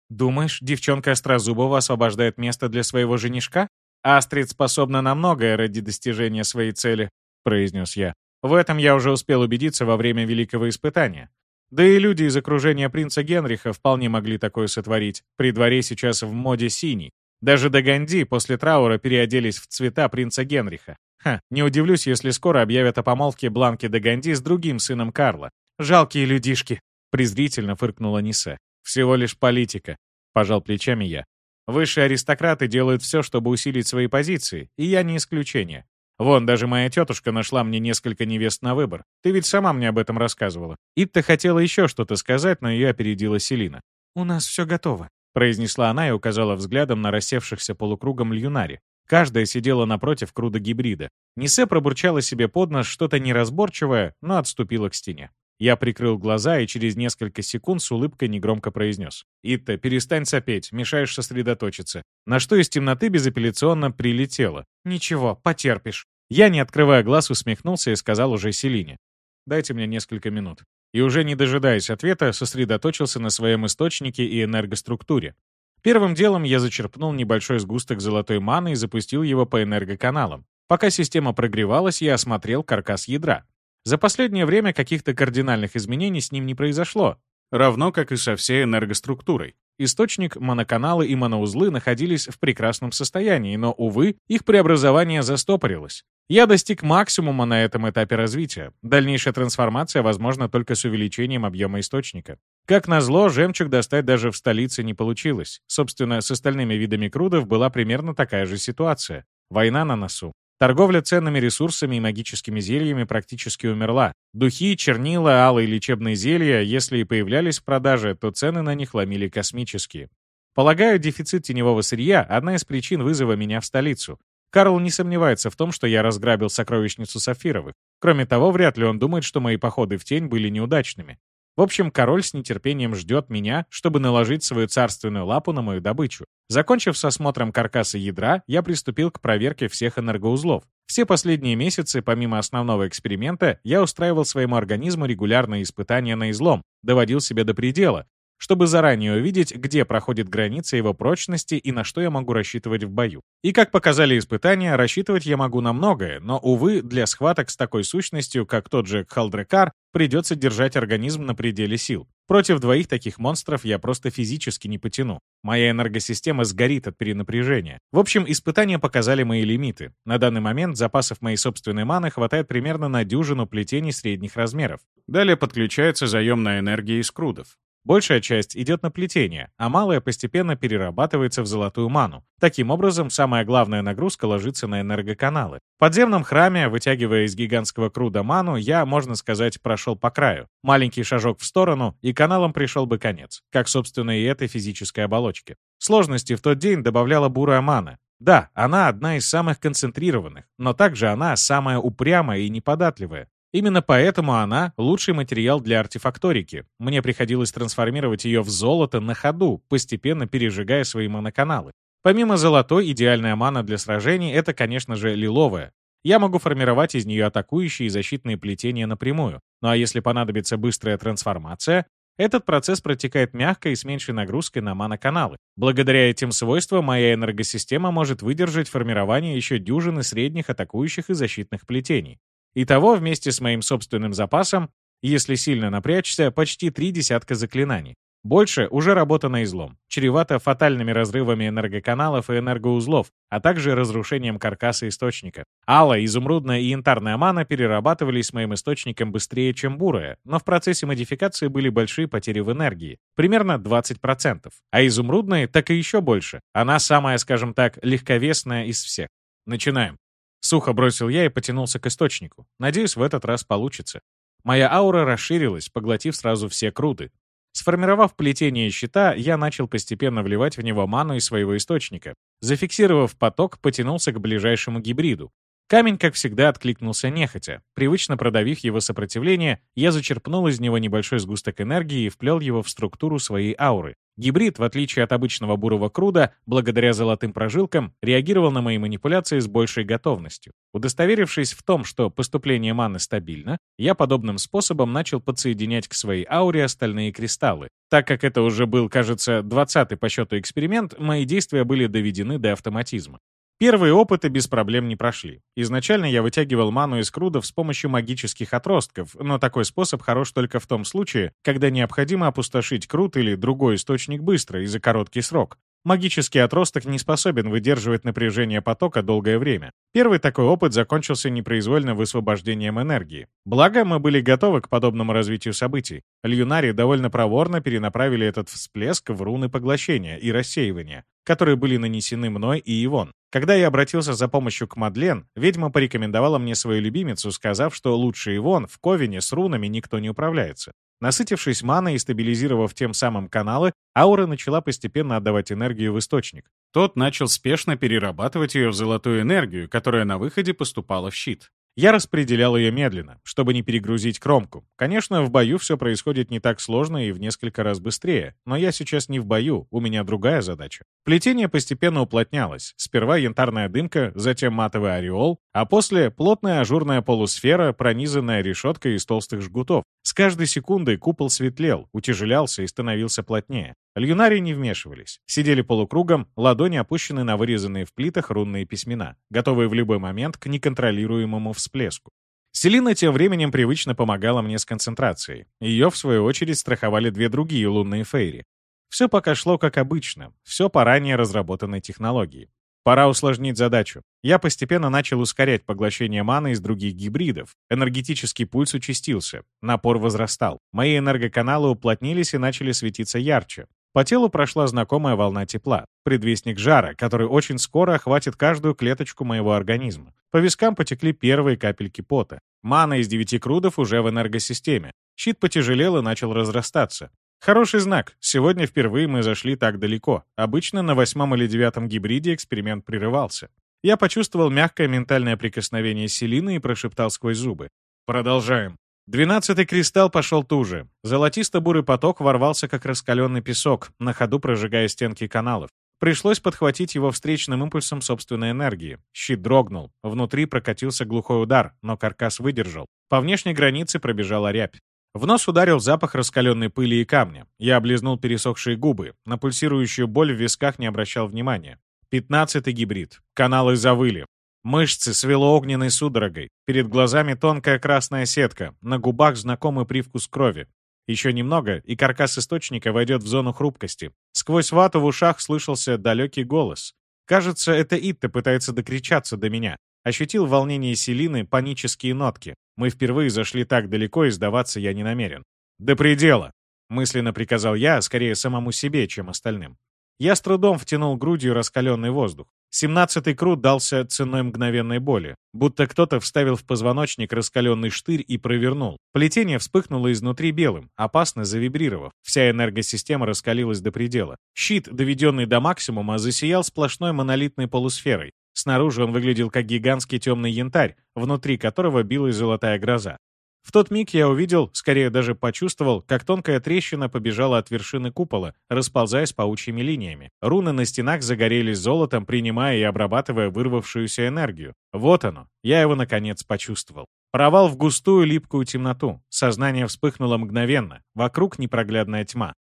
Думаешь, девчонка Острозубова освобождает место для своего женишка? «Астрид способна на многое ради достижения своей цели», — произнес я. «В этом я уже успел убедиться во время Великого Испытания. Да и люди из окружения принца Генриха вполне могли такое сотворить. При дворе сейчас в моде синий. Даже Даганди после траура переоделись в цвета принца Генриха. Ха, не удивлюсь, если скоро объявят о помолвке Бланки Даганди с другим сыном Карла. Жалкие людишки, презрительно фыркнула Нисе. Всего лишь политика, пожал плечами я. Высшие аристократы делают все, чтобы усилить свои позиции, и я не исключение. Вон, даже моя тетушка нашла мне несколько невест на выбор. Ты ведь сама мне об этом рассказывала. Итта хотела еще что-то сказать, но ее опередила Селина. «У нас все готово», — произнесла она и указала взглядом на рассевшихся полукругом льюнари. Каждая сидела напротив круда гибрида. Нисе пробурчала себе под нос что-то неразборчивое, но отступила к стене. Я прикрыл глаза и через несколько секунд с улыбкой негромко произнес. «Итта, перестань сопеть, мешаешь сосредоточиться». На что из темноты безапелляционно прилетело. «Ничего, потерпишь». Я, не открывая глаз, усмехнулся и сказал уже Селине. «Дайте мне несколько минут». И уже не дожидаясь ответа, сосредоточился на своем источнике и энергоструктуре. Первым делом я зачерпнул небольшой сгусток золотой маны и запустил его по энергоканалам. Пока система прогревалась, я осмотрел каркас ядра. За последнее время каких-то кардинальных изменений с ним не произошло, равно как и со всей энергоструктурой. Источник, моноканалы и моноузлы находились в прекрасном состоянии, но, увы, их преобразование застопорилось. Я достиг максимума на этом этапе развития. Дальнейшая трансформация возможна только с увеличением объема источника. Как назло, жемчуг достать даже в столице не получилось. Собственно, с остальными видами крудов была примерно такая же ситуация. Война на носу. Торговля ценными ресурсами и магическими зельями практически умерла. Духи, чернила, алые лечебные зелья, если и появлялись в продаже, то цены на них ломили космические. Полагаю, дефицит теневого сырья — одна из причин вызова меня в столицу. Карл не сомневается в том, что я разграбил сокровищницу Сафировых. Кроме того, вряд ли он думает, что мои походы в тень были неудачными. В общем, король с нетерпением ждет меня, чтобы наложить свою царственную лапу на мою добычу. Закончив с осмотром каркаса ядра, я приступил к проверке всех энергоузлов. Все последние месяцы, помимо основного эксперимента, я устраивал своему организму регулярные испытания на излом, доводил себя до предела, чтобы заранее увидеть, где проходит граница его прочности и на что я могу рассчитывать в бою. И как показали испытания, рассчитывать я могу на многое, но, увы, для схваток с такой сущностью, как тот же Кхалдрекар, придется держать организм на пределе сил. Против двоих таких монстров я просто физически не потяну. Моя энергосистема сгорит от перенапряжения. В общем, испытания показали мои лимиты. На данный момент запасов моей собственной маны хватает примерно на дюжину плетений средних размеров. Далее подключается заемная энергия из крудов. Большая часть идет на плетение, а малая постепенно перерабатывается в золотую ману. Таким образом, самая главная нагрузка ложится на энергоканалы. В подземном храме, вытягивая из гигантского круда ману, я, можно сказать, прошел по краю. Маленький шажок в сторону, и каналам пришел бы конец, как, собственно, и этой физической оболочке. Сложности в тот день добавляла бурая мана. Да, она одна из самых концентрированных, но также она самая упрямая и неподатливая. Именно поэтому она — лучший материал для артефакторики. Мне приходилось трансформировать ее в золото на ходу, постепенно пережигая свои моноканалы. Помимо золотой, идеальная мана для сражений — это, конечно же, лиловая. Я могу формировать из нее атакующие и защитные плетения напрямую. Ну а если понадобится быстрая трансформация, этот процесс протекает мягко и с меньшей нагрузкой на маноканалы. Благодаря этим свойствам моя энергосистема может выдержать формирование еще дюжины средних атакующих и защитных плетений. Итого, вместе с моим собственным запасом, если сильно напрячься, почти три десятка заклинаний. Больше уже работа на излом, чревато фатальными разрывами энергоканалов и энергоузлов, а также разрушением каркаса источника. Алла, изумрудная и янтарная мана перерабатывались моим источником быстрее, чем бурая, но в процессе модификации были большие потери в энергии, примерно 20%, а изумрудная так и еще больше. Она самая, скажем так, легковесная из всех. Начинаем. Сухо бросил я и потянулся к источнику. Надеюсь, в этот раз получится. Моя аура расширилась, поглотив сразу все круты. Сформировав плетение щита, я начал постепенно вливать в него ману из своего источника. Зафиксировав поток, потянулся к ближайшему гибриду. Камень, как всегда, откликнулся нехотя. Привычно продавив его сопротивление, я зачерпнул из него небольшой сгусток энергии и вплел его в структуру своей ауры. Гибрид, в отличие от обычного бурого круда, благодаря золотым прожилкам, реагировал на мои манипуляции с большей готовностью. Удостоверившись в том, что поступление маны стабильно, я подобным способом начал подсоединять к своей ауре остальные кристаллы. Так как это уже был, кажется, 20-й по счету эксперимент, мои действия были доведены до автоматизма. Первые опыты без проблем не прошли. Изначально я вытягивал ману из крудов с помощью магических отростков, но такой способ хорош только в том случае, когда необходимо опустошить крут или другой источник быстро и за короткий срок. Магический отросток не способен выдерживать напряжение потока долгое время. Первый такой опыт закончился непроизвольным высвобождением энергии. Благо, мы были готовы к подобному развитию событий. Льюнари довольно проворно перенаправили этот всплеск в руны поглощения и рассеивания, которые были нанесены мной и Ивон. Когда я обратился за помощью к Мадлен, ведьма порекомендовала мне свою любимицу, сказав, что лучше Ивон в Ковине с рунами никто не управляется. Насытившись маной и стабилизировав тем самым каналы, аура начала постепенно отдавать энергию в источник. Тот начал спешно перерабатывать ее в золотую энергию, которая на выходе поступала в щит. Я распределял ее медленно, чтобы не перегрузить кромку. Конечно, в бою все происходит не так сложно и в несколько раз быстрее, но я сейчас не в бою, у меня другая задача. Плетение постепенно уплотнялось. Сперва янтарная дымка, затем матовый ореол, а после плотная ажурная полусфера, пронизанная решеткой из толстых жгутов. С каждой секундой купол светлел, утяжелялся и становился плотнее. Льюнари не вмешивались. Сидели полукругом, ладони опущены на вырезанные в плитах рунные письмена, готовые в любой момент к неконтролируемому всплеску. Селина тем временем привычно помогала мне с концентрацией. Ее, в свою очередь, страховали две другие лунные фейри. Все пока шло как обычно, все по ранее разработанной технологии. Пора усложнить задачу. Я постепенно начал ускорять поглощение маны из других гибридов. Энергетический пульс участился, напор возрастал. Мои энергоканалы уплотнились и начали светиться ярче. По телу прошла знакомая волна тепла, предвестник жара, который очень скоро охватит каждую клеточку моего организма. По вискам потекли первые капельки пота. Мана из девяти крудов уже в энергосистеме. Щит потяжелел и начал разрастаться. Хороший знак. Сегодня впервые мы зашли так далеко. Обычно на восьмом или девятом гибриде эксперимент прерывался. Я почувствовал мягкое ментальное прикосновение Селины и прошептал сквозь зубы. Продолжаем. Двенадцатый кристалл пошел туже. Золотисто-бурый поток ворвался, как раскаленный песок, на ходу прожигая стенки каналов. Пришлось подхватить его встречным импульсом собственной энергии. Щит дрогнул. Внутри прокатился глухой удар, но каркас выдержал. По внешней границе пробежала рябь. В нос ударил запах раскаленной пыли и камня. Я облизнул пересохшие губы. На пульсирующую боль в висках не обращал внимания. Пятнадцатый гибрид. Каналы завыли. Мышцы свело огненной судорогой. Перед глазами тонкая красная сетка, на губах знакомый привкус крови. Еще немного, и каркас источника войдет в зону хрупкости. Сквозь вату в ушах слышался далекий голос. Кажется, это Итта пытается докричаться до меня. Ощутил в волнении Селины панические нотки. Мы впервые зашли так далеко, и сдаваться я не намерен. «До предела!» мысленно приказал я, скорее самому себе, чем остальным. Я с трудом втянул грудью раскаленный воздух. Семнадцатый крут дался ценой мгновенной боли, будто кто-то вставил в позвоночник раскаленный штырь и провернул. Плетение вспыхнуло изнутри белым, опасно завибрировав. Вся энергосистема раскалилась до предела. Щит, доведенный до максимума, засиял сплошной монолитной полусферой. Снаружи он выглядел как гигантский темный янтарь, внутри которого билась золотая гроза. В тот миг я увидел, скорее даже почувствовал, как тонкая трещина побежала от вершины купола, расползаясь паучьими линиями. Руны на стенах загорелись золотом, принимая и обрабатывая вырвавшуюся энергию. Вот оно, я его наконец почувствовал. Провал в густую липкую темноту. Сознание вспыхнуло мгновенно. Вокруг непроглядная тьма.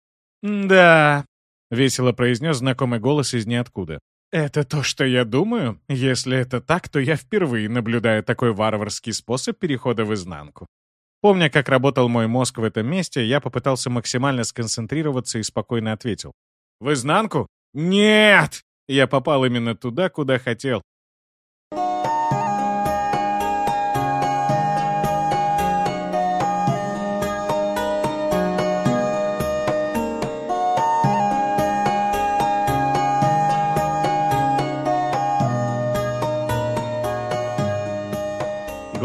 «Да», — весело произнес знакомый голос из ниоткуда. «Это то, что я думаю? Если это так, то я впервые наблюдаю такой варварский способ перехода в изнанку. Помня, как работал мой мозг в этом месте, я попытался максимально сконцентрироваться и спокойно ответил. «В изнанку? Нет!» Я попал именно туда, куда хотел.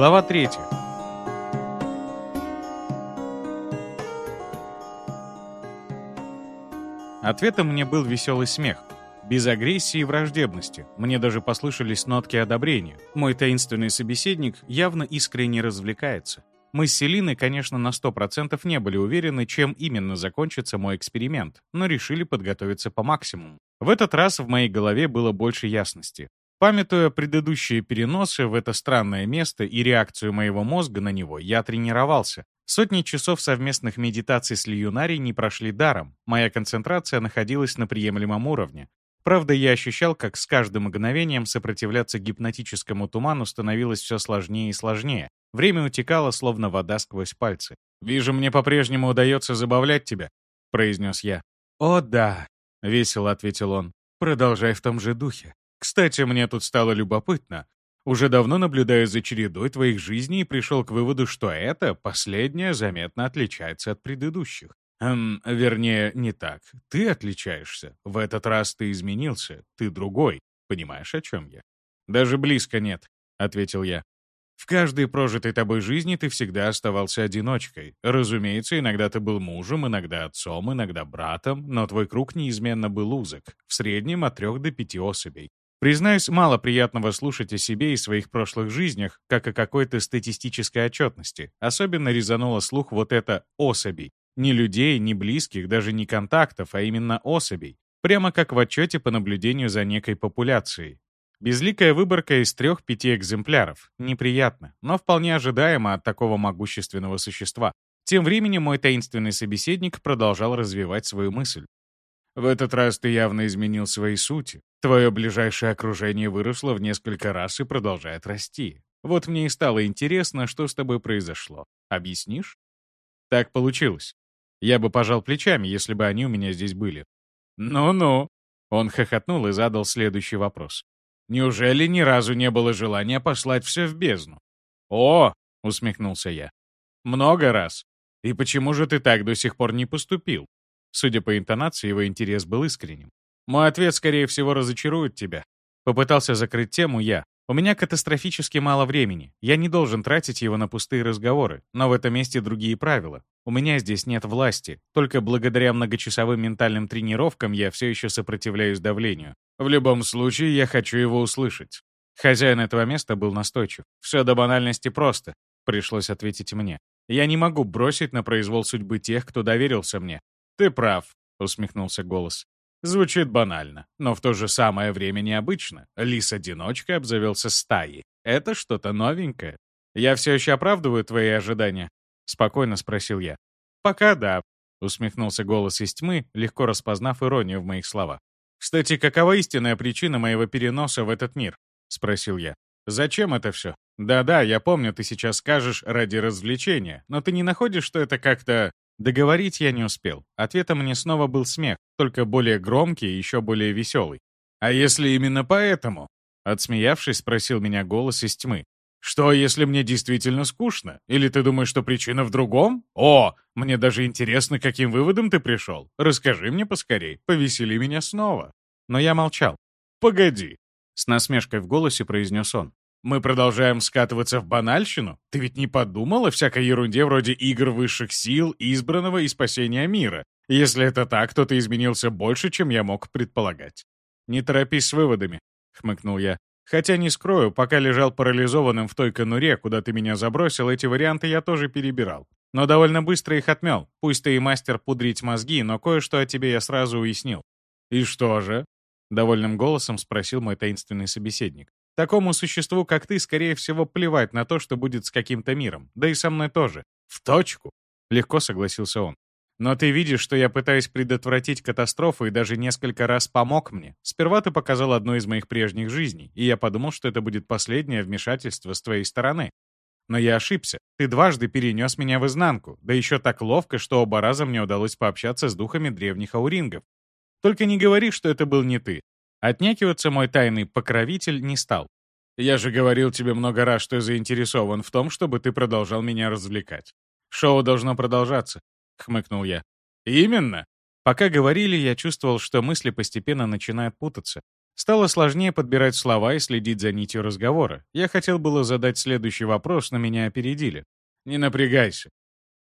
Глава третья. Ответом мне был веселый смех. Без агрессии и враждебности. Мне даже послышались нотки одобрения. Мой таинственный собеседник явно искренне развлекается. Мы с Селиной, конечно, на 100% не были уверены, чем именно закончится мой эксперимент, но решили подготовиться по максимуму. В этот раз в моей голове было больше ясности. Памятуя предыдущие переносы в это странное место и реакцию моего мозга на него, я тренировался, Сотни часов совместных медитаций с Льюнари не прошли даром. Моя концентрация находилась на приемлемом уровне. Правда, я ощущал, как с каждым мгновением сопротивляться гипнотическому туману становилось все сложнее и сложнее. Время утекало, словно вода сквозь пальцы. «Вижу, мне по-прежнему удается забавлять тебя», — произнес я. «О, да», — весело ответил он. «Продолжай в том же духе. Кстати, мне тут стало любопытно. Уже давно наблюдаю за чередой твоих жизней и пришел к выводу, что это, последнее, заметно отличается от предыдущих. Эм, вернее, не так. Ты отличаешься. В этот раз ты изменился. Ты другой. Понимаешь, о чем я? Даже близко нет, — ответил я. В каждой прожитой тобой жизни ты всегда оставался одиночкой. Разумеется, иногда ты был мужем, иногда отцом, иногда братом, но твой круг неизменно был узок, в среднем от трех до пяти особей. Признаюсь, мало приятного слушать о себе и своих прошлых жизнях, как о какой-то статистической отчетности. Особенно резануло слух вот это «особей». Ни людей, ни близких, даже не контактов, а именно особей. Прямо как в отчете по наблюдению за некой популяцией. Безликая выборка из трех-пяти экземпляров. Неприятно, но вполне ожидаемо от такого могущественного существа. Тем временем мой таинственный собеседник продолжал развивать свою мысль. В этот раз ты явно изменил свои сути. Твое ближайшее окружение выросло в несколько раз и продолжает расти. Вот мне и стало интересно, что с тобой произошло. Объяснишь? Так получилось. Я бы пожал плечами, если бы они у меня здесь были. Ну-ну. Он хохотнул и задал следующий вопрос. Неужели ни разу не было желания послать все в бездну? О, усмехнулся я. Много раз. И почему же ты так до сих пор не поступил? Судя по интонации, его интерес был искренним. «Мой ответ, скорее всего, разочарует тебя». Попытался закрыть тему я. «У меня катастрофически мало времени. Я не должен тратить его на пустые разговоры. Но в этом месте другие правила. У меня здесь нет власти. Только благодаря многочасовым ментальным тренировкам я все еще сопротивляюсь давлению. В любом случае, я хочу его услышать». Хозяин этого места был настойчив. «Все до банальности просто», — пришлось ответить мне. «Я не могу бросить на произвол судьбы тех, кто доверился мне. «Ты прав», — усмехнулся голос. Звучит банально, но в то же самое время необычно. Лис-одиночка обзавелся стаей. Это что-то новенькое. «Я все еще оправдываю твои ожидания?» — спокойно спросил я. «Пока да», — усмехнулся голос из тьмы, легко распознав иронию в моих словах. «Кстати, какова истинная причина моего переноса в этот мир?» — спросил я. «Зачем это все? Да-да, я помню, ты сейчас скажешь ради развлечения, но ты не находишь, что это как-то Договорить я не успел. Ответом мне снова был смех, только более громкий и еще более веселый. «А если именно поэтому?» Отсмеявшись, спросил меня голос из тьмы. «Что, если мне действительно скучно? Или ты думаешь, что причина в другом? О, мне даже интересно, каким выводом ты пришел. Расскажи мне поскорей, повесели меня снова». Но я молчал. «Погоди», — с насмешкой в голосе произнес он. «Мы продолжаем скатываться в банальщину? Ты ведь не подумал о всякой ерунде вроде игр высших сил, избранного и спасения мира? Если это так, то ты изменился больше, чем я мог предполагать». «Не торопись с выводами», — хмыкнул я. Хотя не скрою, пока лежал парализованным в той конуре, куда ты меня забросил, эти варианты я тоже перебирал. Но довольно быстро их отмел. Пусть ты и мастер пудрить мозги, но кое-что о тебе я сразу уяснил. «И что же?» — довольным голосом спросил мой таинственный собеседник. «Такому существу, как ты, скорее всего, плевать на то, что будет с каким-то миром. Да и со мной тоже. В точку!» — легко согласился он. Но ты видишь, что я пытаюсь предотвратить катастрофу и даже несколько раз помог мне. Сперва ты показал одну из моих прежних жизней, и я подумал, что это будет последнее вмешательство с твоей стороны. Но я ошибся. Ты дважды перенес меня в изнанку, да еще так ловко, что оба раза мне удалось пообщаться с духами древних аурингов. Только не говори, что это был не ты. Отнекиваться мой тайный покровитель не стал. Я же говорил тебе много раз, что заинтересован в том, чтобы ты продолжал меня развлекать. Шоу должно продолжаться. — хмыкнул я. «Именно!» Пока говорили, я чувствовал, что мысли постепенно начинают путаться. Стало сложнее подбирать слова и следить за нитью разговора. Я хотел было задать следующий вопрос, но меня опередили. «Не напрягайся».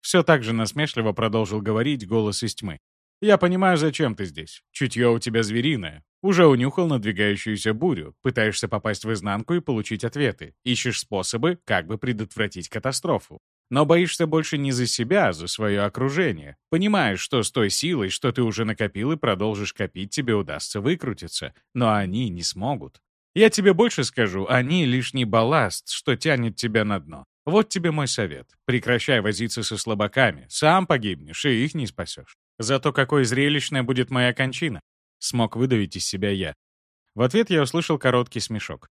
Все так же насмешливо продолжил говорить голос из тьмы. «Я понимаю, зачем ты здесь. Чутье у тебя звериное. Уже унюхал надвигающуюся бурю, пытаешься попасть в изнанку и получить ответы. Ищешь способы, как бы предотвратить катастрофу. Но боишься больше не за себя, а за свое окружение. Понимаешь, что с той силой, что ты уже накопил и продолжишь копить, тебе удастся выкрутиться. Но они не смогут. Я тебе больше скажу, они лишний балласт, что тянет тебя на дно. Вот тебе мой совет. Прекращай возиться со слабаками. Сам погибнешь, и их не спасешь. Зато какой зрелищная будет моя кончина. Смог выдавить из себя я. В ответ я услышал короткий смешок.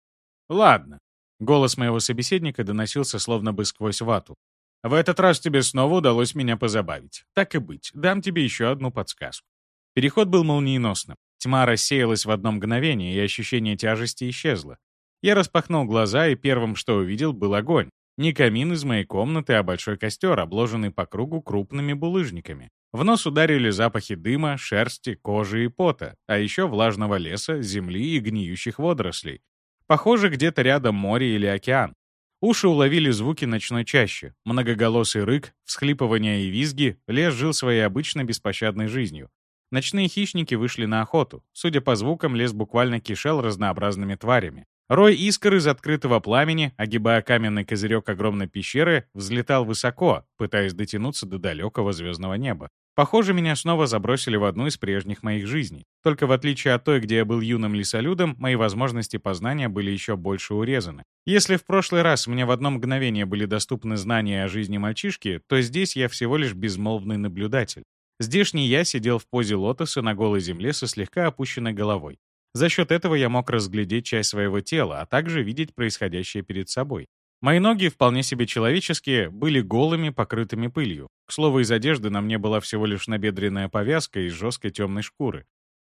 «Ладно». Голос моего собеседника доносился словно бы сквозь вату. В этот раз тебе снова удалось меня позабавить. Так и быть, дам тебе еще одну подсказку. Переход был молниеносным. Тьма рассеялась в одно мгновение, и ощущение тяжести исчезло. Я распахнул глаза, и первым, что увидел, был огонь. Не камин из моей комнаты, а большой костер, обложенный по кругу крупными булыжниками. В нос ударили запахи дыма, шерсти, кожи и пота, а еще влажного леса, земли и гниющих водорослей. Похоже, где-то рядом море или океан. Уши уловили звуки ночной чащи, многоголосый рык, всхлипывания и визги, лес жил своей обычной беспощадной жизнью. Ночные хищники вышли на охоту. Судя по звукам, лес буквально кишел разнообразными тварями. Рой искр из открытого пламени, огибая каменный козырек огромной пещеры, взлетал высоко, пытаясь дотянуться до далекого звездного неба. Похоже, меня снова забросили в одну из прежних моих жизней. Только в отличие от той, где я был юным лесолюдом, мои возможности познания были еще больше урезаны. Если в прошлый раз мне в одно мгновение были доступны знания о жизни мальчишки, то здесь я всего лишь безмолвный наблюдатель. Здешний я сидел в позе лотоса на голой земле со слегка опущенной головой. За счет этого я мог разглядеть часть своего тела, а также видеть происходящее перед собой. Мои ноги, вполне себе человеческие, были голыми, покрытыми пылью. К слову, из одежды на мне была всего лишь набедренная повязка из жесткой темной шкуры.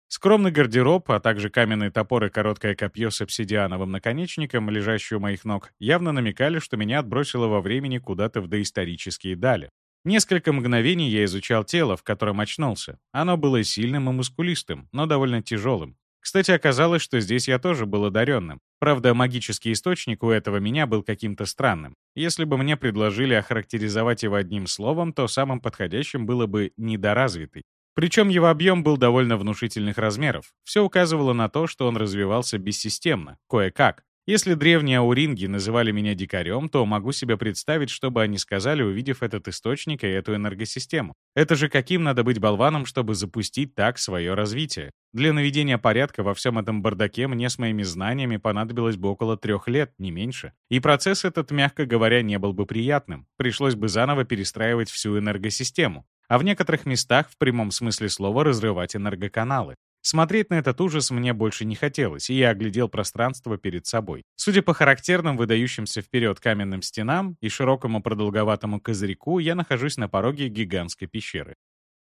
Скромный гардероб, а также каменный топор и короткое копье с обсидиановым наконечником, лежащие у моих ног, явно намекали, что меня отбросило во времени куда-то в доисторические дали. Несколько мгновений я изучал тело, в котором очнулся. Оно было сильным и мускулистым, но довольно тяжелым. Кстати, оказалось, что здесь я тоже был одаренным. Правда, магический источник у этого меня был каким-то странным. Если бы мне предложили охарактеризовать его одним словом, то самым подходящим было бы «недоразвитый». Причем его объем был довольно внушительных размеров. Все указывало на то, что он развивался бессистемно, кое-как, если древние ауринги называли меня дикарем, то могу себе представить, что бы они сказали, увидев этот источник и эту энергосистему. Это же каким надо быть болваном, чтобы запустить так свое развитие? Для наведения порядка во всем этом бардаке мне с моими знаниями понадобилось бы около трех лет, не меньше. И процесс этот, мягко говоря, не был бы приятным. Пришлось бы заново перестраивать всю энергосистему а в некоторых местах в прямом смысле слова разрывать энергоканалы. Смотреть на этот ужас мне больше не хотелось, и я оглядел пространство перед собой. Судя по характерным выдающимся вперед каменным стенам и широкому продолговатому козырьку, я нахожусь на пороге гигантской пещеры.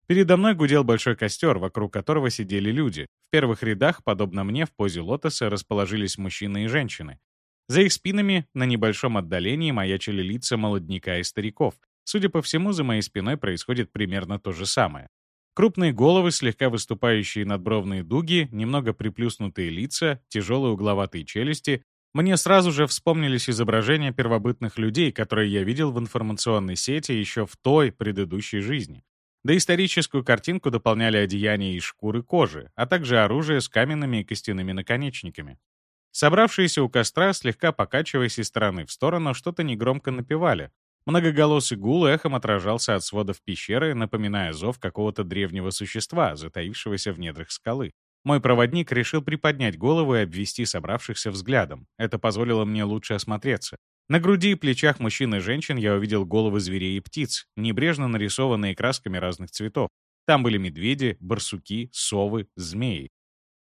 Передо мной гудел большой костер, вокруг которого сидели люди. В первых рядах, подобно мне, в позе лотоса расположились мужчины и женщины. За их спинами на небольшом отдалении маячили лица молодняка и стариков. Судя по всему, за моей спиной происходит примерно то же самое. Крупные головы, слегка выступающие надбровные дуги, немного приплюснутые лица, тяжелые угловатые челюсти. Мне сразу же вспомнились изображения первобытных людей, которые я видел в информационной сети еще в той предыдущей жизни. Да историческую картинку дополняли одеяния из шкуры кожи, а также оружие с каменными и костяными наконечниками. Собравшиеся у костра, слегка покачиваясь из стороны в сторону, что-то негромко напевали. Многоголосый гул эхом отражался от сводов пещеры, напоминая зов какого-то древнего существа, затаившегося в недрах скалы. Мой проводник решил приподнять голову и обвести собравшихся взглядом. Это позволило мне лучше осмотреться. На груди и плечах мужчин и женщин я увидел головы зверей и птиц, небрежно нарисованные красками разных цветов. Там были медведи, барсуки, совы, змеи.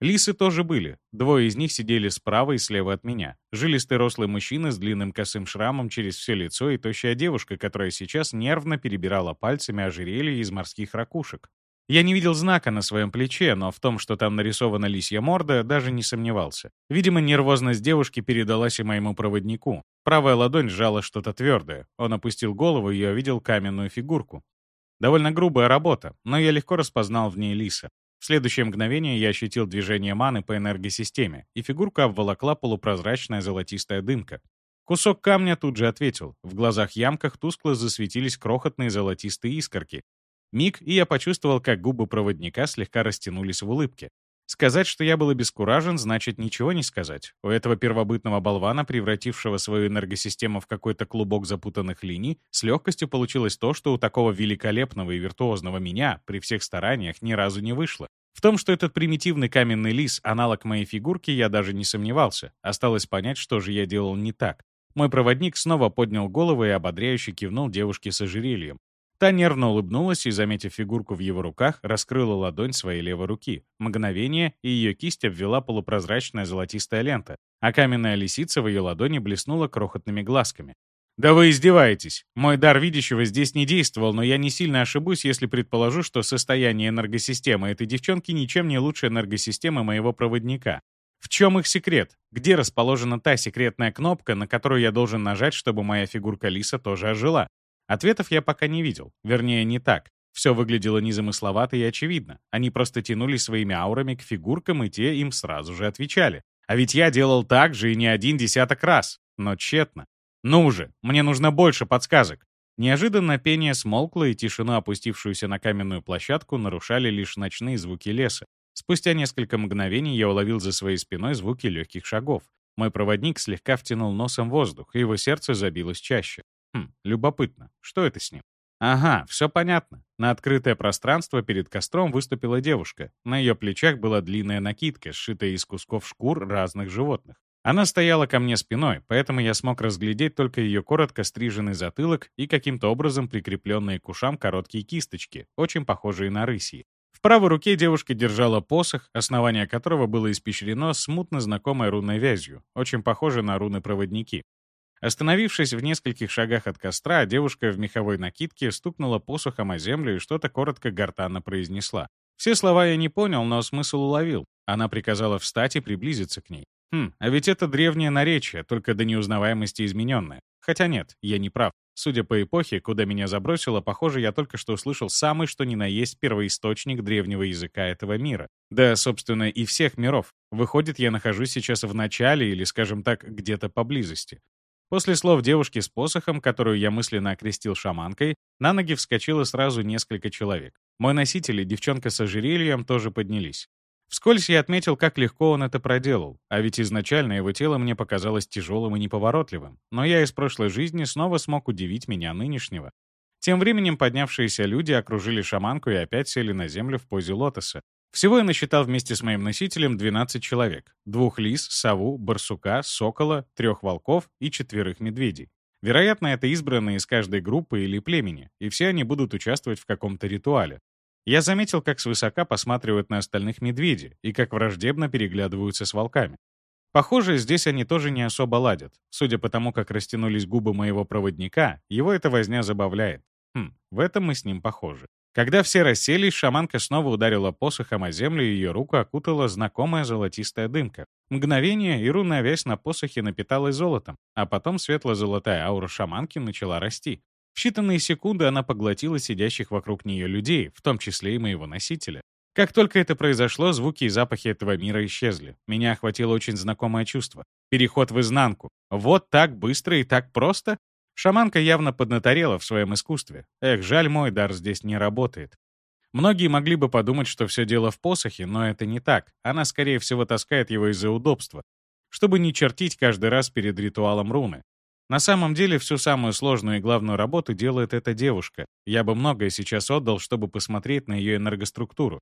Лисы тоже были. Двое из них сидели справа и слева от меня. Жилистый рослый мужчина с длинным косым шрамом через все лицо и тощая девушка, которая сейчас нервно перебирала пальцами ожерелье из морских ракушек. Я не видел знака на своем плече, но в том, что там нарисована лисья морда, даже не сомневался. Видимо, нервозность девушки передалась и моему проводнику. Правая ладонь сжала что-то твердое. Он опустил голову, и я увидел каменную фигурку. Довольно грубая работа, но я легко распознал в ней лиса. Следующее мгновение я ощутил движение маны по энергосистеме, и фигурка обволокла полупрозрачная золотистая дымка. Кусок камня тут же ответил. В глазах-ямках тускло засветились крохотные золотистые искорки, Миг, и я почувствовал, как губы проводника слегка растянулись в улыбке. Сказать, что я был обескуражен, значит ничего не сказать. У этого первобытного болвана, превратившего свою энергосистему в какой-то клубок запутанных линий, с легкостью получилось то, что у такого великолепного и виртуозного меня при всех стараниях ни разу не вышло. В том, что этот примитивный каменный лис — аналог моей фигурки, я даже не сомневался. Осталось понять, что же я делал не так. Мой проводник снова поднял голову и ободряюще кивнул девушке с ожерельем. Та нервно улыбнулась и, заметив фигурку в его руках, раскрыла ладонь своей левой руки. Мгновение, и ее кисть обвела полупрозрачная золотистая лента, а каменная лисица в ее ладони блеснула крохотными глазками. «Да вы издеваетесь! Мой дар видящего здесь не действовал, но я не сильно ошибусь, если предположу, что состояние энергосистемы этой девчонки ничем не лучше энергосистемы моего проводника. В чем их секрет? Где расположена та секретная кнопка, на которую я должен нажать, чтобы моя фигурка лиса тоже ожила? Ответов я пока не видел. Вернее, не так. Все выглядело незамысловато и очевидно. Они просто тянулись своими аурами к фигуркам, и те им сразу же отвечали. А ведь я делал так же и не один десяток раз. Но тщетно. Ну же, мне нужно больше подсказок. Неожиданно пение смолкло, и тишину, опустившуюся на каменную площадку, нарушали лишь ночные звуки леса. Спустя несколько мгновений я уловил за своей спиной звуки легких шагов. Мой проводник слегка втянул носом воздух, и его сердце забилось чаще. Хм, любопытно. Что это с ним? Ага, все понятно. На открытое пространство перед костром выступила девушка. На ее плечах была длинная накидка, сшитая из кусков шкур разных животных. Она стояла ко мне спиной, поэтому я смог разглядеть только ее коротко стриженный затылок и каким-то образом прикрепленные к ушам короткие кисточки, очень похожие на рысьи. В правой руке девушка держала посох, основание которого было испещрено смутно знакомой рунной вязью, очень похожей на руны-проводники. Остановившись в нескольких шагах от костра, девушка в меховой накидке стукнула посохом о землю и что-то коротко гортанно произнесла. Все слова я не понял, но смысл уловил. Она приказала встать и приблизиться к ней. Хм, а ведь это древнее наречие, только до неузнаваемости измененное. Хотя нет, я не прав. Судя по эпохе, куда меня забросило, похоже, я только что услышал самый что ни на есть первоисточник древнего языка этого мира. Да, собственно, и всех миров. Выходит, я нахожусь сейчас в начале или, скажем так, где-то поблизости. После слов девушки с посохом, которую я мысленно окрестил шаманкой, на ноги вскочило сразу несколько человек. Мой носитель и девчонка с ожерельем тоже поднялись. Вскользь я отметил, как легко он это проделал, а ведь изначально его тело мне показалось тяжелым и неповоротливым, но я из прошлой жизни снова смог удивить меня нынешнего. Тем временем поднявшиеся люди окружили шаманку и опять сели на землю в позе лотоса, всего я насчитал вместе с моим носителем 12 человек. Двух лис, сову, барсука, сокола, трех волков и четверых медведей. Вероятно, это избранные из каждой группы или племени, и все они будут участвовать в каком-то ритуале. Я заметил, как свысока посматривают на остальных медведи и как враждебно переглядываются с волками. Похоже, здесь они тоже не особо ладят. Судя по тому, как растянулись губы моего проводника, его эта возня забавляет. Хм, в этом мы с ним похожи. Когда все расселись, шаманка снова ударила посохом о землю, и ее руку окутала знакомая золотистая дымка. Мгновение, и рунная вязь на посохе напиталась золотом, а потом светло-золотая аура шаманки начала расти. В считанные секунды она поглотила сидящих вокруг нее людей, в том числе и моего носителя. Как только это произошло, звуки и запахи этого мира исчезли. Меня охватило очень знакомое чувство. Переход в изнанку. Вот так быстро и так просто? Шаманка явно поднаторела в своем искусстве. Эх, жаль, мой дар здесь не работает. Многие могли бы подумать, что все дело в посохе, но это не так. Она, скорее всего, таскает его из-за удобства, чтобы не чертить каждый раз перед ритуалом руны. На самом деле, всю самую сложную и главную работу делает эта девушка. Я бы многое сейчас отдал, чтобы посмотреть на ее энергоструктуру.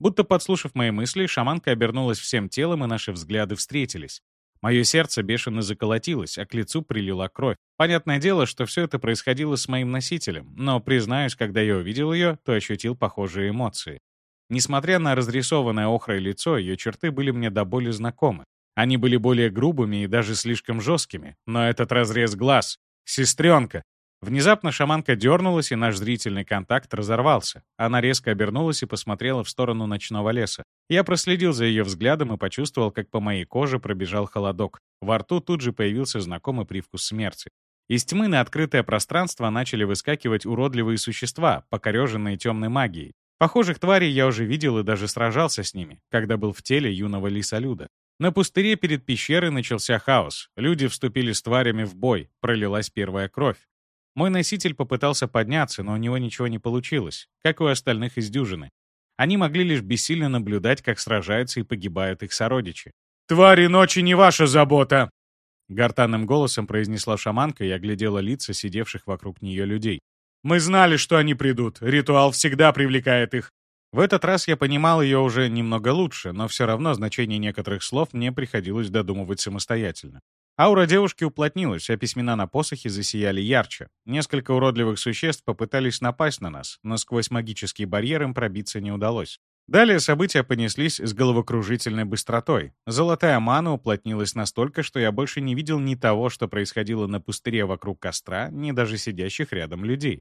Будто подслушав мои мысли, шаманка обернулась всем телом, и наши взгляды встретились. Мое сердце бешено заколотилось, а к лицу прилила кровь. Понятное дело, что все это происходило с моим носителем, но, признаюсь, когда я увидел ее, то ощутил похожие эмоции. Несмотря на разрисованное охрой лицо, ее черты были мне до боли знакомы. Они были более грубыми и даже слишком жесткими, но этот разрез глаз... Сестренка! Внезапно шаманка дернулась, и наш зрительный контакт разорвался. Она резко обернулась и посмотрела в сторону ночного леса. Я проследил за ее взглядом и почувствовал, как по моей коже пробежал холодок. Во рту тут же появился знакомый привкус смерти. Из тьмы на открытое пространство начали выскакивать уродливые существа, покореженные темной магией. Похожих тварей я уже видел и даже сражался с ними, когда был в теле юного лиса-люда. На пустыре перед пещерой начался хаос. Люди вступили с тварями в бой, пролилась первая кровь. Мой носитель попытался подняться, но у него ничего не получилось, как и у остальных из дюжины. Они могли лишь бессильно наблюдать, как сражаются и погибают их сородичи. «Твари ночи не ваша забота!» Гортанным голосом произнесла шаманка и оглядела лица сидевших вокруг нее людей. «Мы знали, что они придут. Ритуал всегда привлекает их». В этот раз я понимал ее уже немного лучше, но все равно значение некоторых слов мне приходилось додумывать самостоятельно. Аура девушки уплотнилась, а письмена на посохе засияли ярче. Несколько уродливых существ попытались напасть на нас, но сквозь магический барьер им пробиться не удалось. Далее события понеслись с головокружительной быстротой. Золотая мана уплотнилась настолько, что я больше не видел ни того, что происходило на пустыре вокруг костра, ни даже сидящих рядом людей.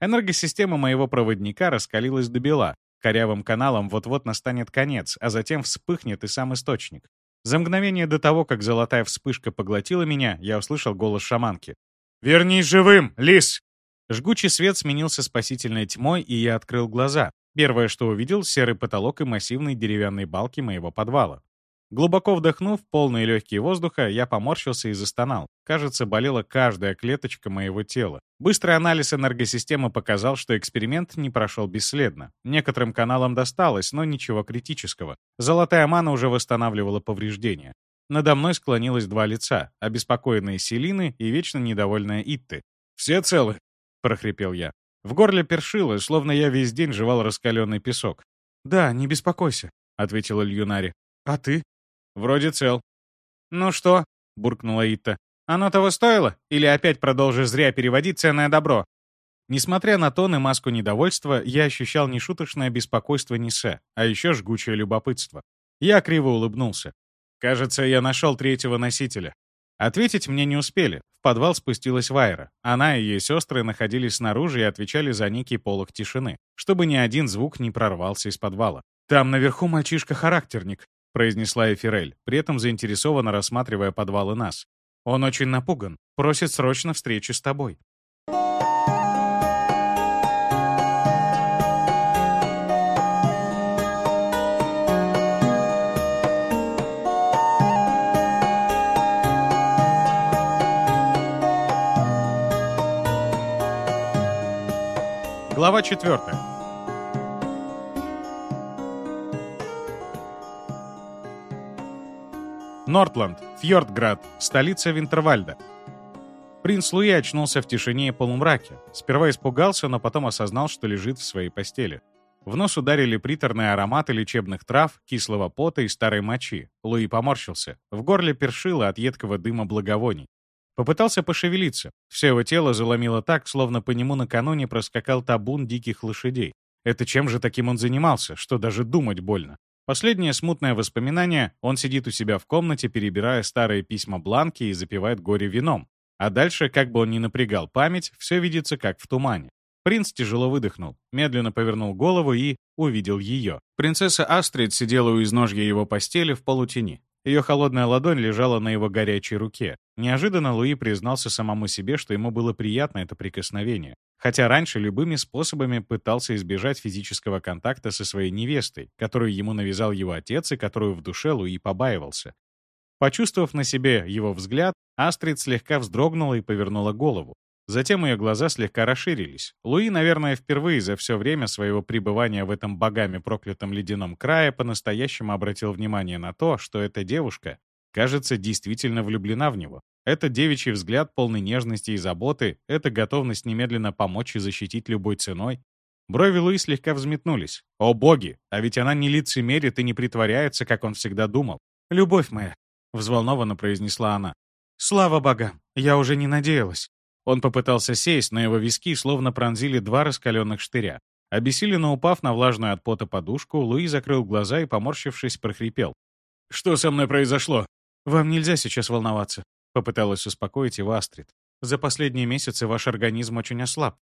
Энергосистема моего проводника раскалилась до бела. Корявым каналом вот-вот настанет конец, а затем вспыхнет и сам источник. За мгновение до того, как золотая вспышка поглотила меня, я услышал голос шаманки. «Вернись живым, лис!» Жгучий свет сменился спасительной тьмой, и я открыл глаза. Первое, что увидел, — серый потолок и массивные деревянные балки моего подвала. Глубоко вдохнув полные легкие воздуха, я поморщился и застонал. Кажется, болела каждая клеточка моего тела. Быстрый анализ энергосистемы показал, что эксперимент не прошел бесследно. Некоторым каналам досталось, но ничего критического. Золотая мана уже восстанавливала повреждения. Надо мной склонилось два лица, обеспокоенные Селины и вечно недовольная Итты. «Все целы?» — прохрипел я. В горле першило, словно я весь день жевал раскаленный песок. «Да, не беспокойся», — ответила Льюнари. «А ты?» «Вроде цел». «Ну что?» — буркнула Итта. «Оно того стоило? Или опять продолжишь зря переводить ценное добро?» Несмотря на тон и маску недовольства, я ощущал нешуточное беспокойство Нисе, а еще жгучее любопытство. Я криво улыбнулся. «Кажется, я нашел третьего носителя». Ответить мне не успели. В подвал спустилась Вайра. Она и ее сестры находились снаружи и отвечали за некий полог тишины, чтобы ни один звук не прорвался из подвала. «Там наверху мальчишка-характерник», произнесла Эфирель, при этом заинтересованно рассматривая подвалы нас. «Он очень напуган, просит срочно встречи с тобой». Глава четвертая. Нортланд, Фьордград, столица Винтервальда. Принц Луи очнулся в тишине и полумраке. Сперва испугался, но потом осознал, что лежит в своей постели. В нос ударили приторные ароматы лечебных трав, кислого пота и старой мочи. Луи поморщился. В горле першило от едкого дыма благовоний. Попытался пошевелиться. Все его тело заломило так, словно по нему накануне проскакал табун диких лошадей. Это чем же таким он занимался, что даже думать больно? Последнее смутное воспоминание — он сидит у себя в комнате, перебирая старые письма-бланки и запивает горе вином. А дальше, как бы он ни напрягал память, все видится как в тумане. Принц тяжело выдохнул, медленно повернул голову и увидел ее. Принцесса Астрид сидела у изножья его постели в полутени. Ее холодная ладонь лежала на его горячей руке. Неожиданно Луи признался самому себе, что ему было приятно это прикосновение. Хотя раньше любыми способами пытался избежать физического контакта со своей невестой, которую ему навязал его отец и которую в душе Луи побаивался. Почувствовав на себе его взгляд, Астрид слегка вздрогнула и повернула голову. Затем ее глаза слегка расширились. Луи, наверное, впервые за все время своего пребывания в этом богами проклятом ледяном крае по-настоящему обратил внимание на то, что эта девушка, кажется, действительно влюблена в него. Это девичий взгляд, полный нежности и заботы, это готовность немедленно помочь и защитить любой ценой. Брови Луи слегка взметнулись. О боги, а ведь она не лицемерит и не притворяется, как он всегда думал. «Любовь моя», — взволнованно произнесла она. «Слава богам, я уже не надеялась». Он попытался сесть, но его виски словно пронзили два раскаленных штыря. Обессиленно упав на влажную от пота подушку, Луи закрыл глаза и, поморщившись, прохрипел. «Что со мной произошло?» «Вам нельзя сейчас волноваться», — попыталась успокоить его Астрид. «За последние месяцы ваш организм очень ослаб».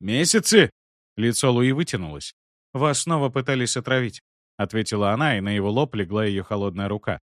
«Месяцы?» Лицо Луи вытянулось. «Вас снова пытались отравить», — ответила она, и на его лоб легла ее холодная рука.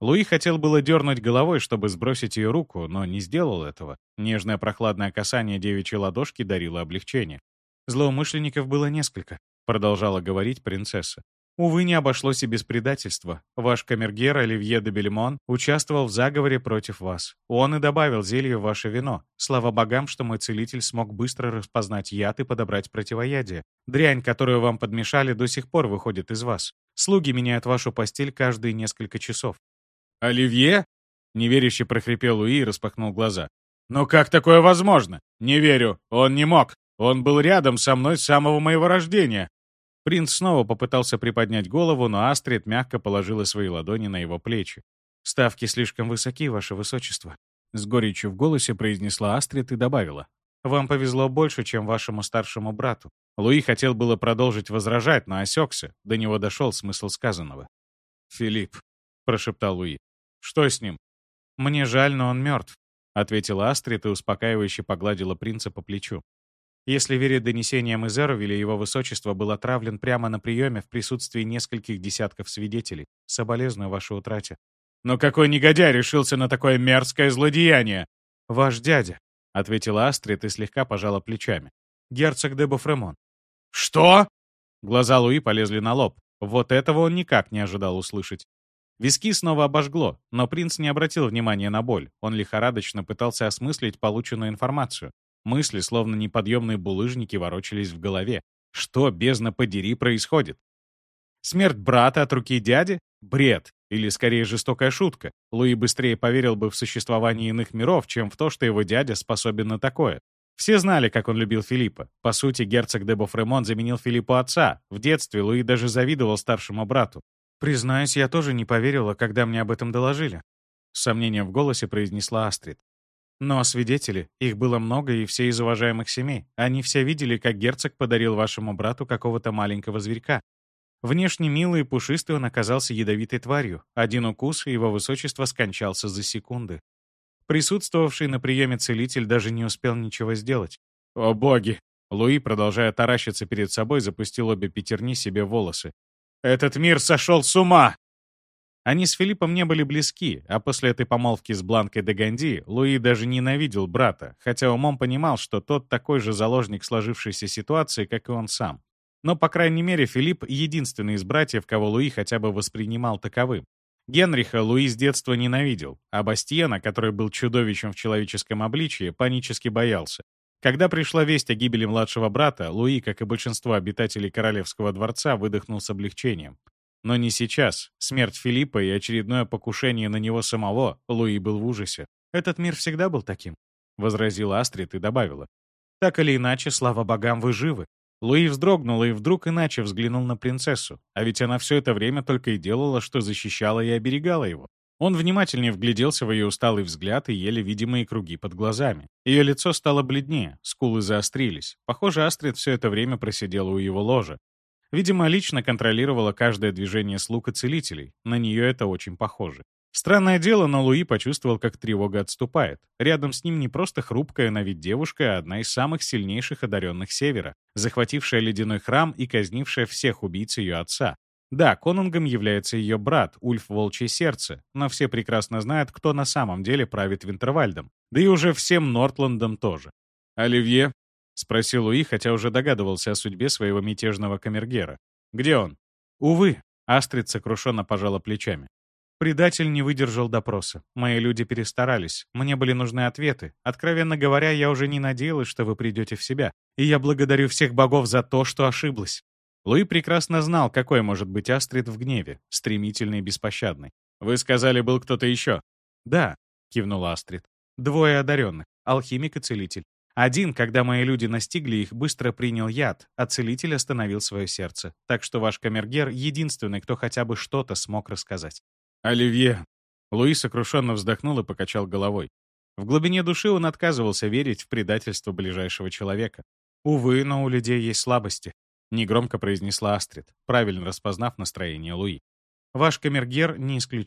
Луи хотел было дернуть головой, чтобы сбросить ее руку, но не сделал этого. Нежное прохладное касание девичьей ладошки дарило облегчение. «Злоумышленников было несколько», — продолжала говорить принцесса. «Увы, не обошлось и без предательства. Ваш камергер Оливье де Бельмон участвовал в заговоре против вас. Он и добавил зелье в ваше вино. Слава богам, что мой целитель смог быстро распознать яд и подобрать противоядие. Дрянь, которую вам подмешали, до сих пор выходит из вас. Слуги меняют вашу постель каждые несколько часов. «Оливье?» — неверяще прохрипел Луи и распахнул глаза. «Но как такое возможно? Не верю. Он не мог. Он был рядом со мной с самого моего рождения». Принц снова попытался приподнять голову, но Астрид мягко положила свои ладони на его плечи. «Ставки слишком высоки, ваше высочество», — с горечью в голосе произнесла Астрид и добавила. «Вам повезло больше, чем вашему старшему брату». Луи хотел было продолжить возражать, но осекся. До него дошел смысл сказанного. «Филипп», — прошептал Луи. Что с ним?» «Мне жаль, но он мертв», — ответила Астрид и успокаивающе погладила принца по плечу. Если верить донесениям из Эровиля, его высочество был отравлен прямо на приеме в присутствии нескольких десятков свидетелей. Соболезную вашей утрате. «Но какой негодяй решился на такое мерзкое злодеяние?» «Ваш дядя», — ответила Астрид и слегка пожала плечами. «Герцог де Буфремон». «Что?» Глаза Луи полезли на лоб. Вот этого он никак не ожидал услышать. Виски снова обожгло, но принц не обратил внимания на боль. Он лихорадочно пытался осмыслить полученную информацию. Мысли, словно неподъемные булыжники, ворочались в голове. Что, бездна подери, происходит? Смерть брата от руки дяди? Бред. Или, скорее, жестокая шутка. Луи быстрее поверил бы в существование иных миров, чем в то, что его дядя способен на такое. Все знали, как он любил Филиппа. По сути, герцог де Бофремон заменил Филиппу отца. В детстве Луи даже завидовал старшему брату. «Признаюсь, я тоже не поверила, когда мне об этом доложили», — с сомнением в голосе произнесла Астрид. «Но свидетели, их было много и все из уважаемых семей. Они все видели, как герцог подарил вашему брату какого-то маленького зверька. Внешне милый и пушистый он оказался ядовитой тварью. Один укус, и его высочество скончался за секунды. Присутствовавший на приеме целитель даже не успел ничего сделать. «О боги!» Луи, продолжая таращиться перед собой, запустил обе пятерни себе волосы. Этот мир сошел с ума!» Они с Филиппом не были близки, а после этой помолвки с Бланкой де Ганди Луи даже ненавидел брата, хотя умом понимал, что тот такой же заложник сложившейся ситуации, как и он сам. Но, по крайней мере, Филипп — единственный из братьев, кого Луи хотя бы воспринимал таковым. Генриха Луи с детства ненавидел, а Бастиена, который был чудовищем в человеческом обличье, панически боялся. Когда пришла весть о гибели младшего брата, Луи, как и большинство обитателей Королевского дворца, выдохнул с облегчением. Но не сейчас. Смерть Филиппа и очередное покушение на него самого, Луи был в ужасе. «Этот мир всегда был таким», — возразила Астрид и добавила. «Так или иначе, слава богам, вы живы». Луи вздрогнул и вдруг иначе взглянул на принцессу, а ведь она все это время только и делала, что защищала и оберегала его. Он внимательнее вгляделся в ее усталый взгляд и еле видимые круги под глазами. Ее лицо стало бледнее, скулы заострились. Похоже, Астрид все это время просидела у его ложа. Видимо, лично контролировала каждое движение слуг и целителей. На нее это очень похоже. Странное дело, но Луи почувствовал, как тревога отступает. Рядом с ним не просто хрупкая на вид девушка, а одна из самых сильнейших одаренных Севера, захватившая ледяной храм и казнившая всех убийц ее отца. Да, конунгом является ее брат, Ульф Волчье Сердце, но все прекрасно знают, кто на самом деле правит Винтервальдом. Да и уже всем Нортландом тоже. «Оливье?» — спросил Луи, хотя уже догадывался о судьбе своего мятежного камергера. «Где он?» «Увы», — Астрид сокрушенно пожала плечами. Предатель не выдержал допроса. Мои люди перестарались. Мне были нужны ответы. Откровенно говоря, я уже не надеялась, что вы придете в себя. И я благодарю всех богов за то, что ошиблась. Луи прекрасно знал, какой может быть Астрид в гневе, стремительный и беспощадный. «Вы сказали, был кто-то еще?» «Да», — кивнула Астрид. «Двое одаренных, алхимик и целитель. Один, когда мои люди настигли их, быстро принял яд, а целитель остановил свое сердце. Так что ваш камергер — единственный, кто хотя бы что-то смог рассказать. «Оливье!» Луи сокрушенно вздохнул и покачал головой. В глубине души он отказывался верить в предательство ближайшего человека. «Увы, но у людей есть слабости», — негромко произнесла Астрид, правильно распознав настроение Луи. «Ваш камергер не исключение.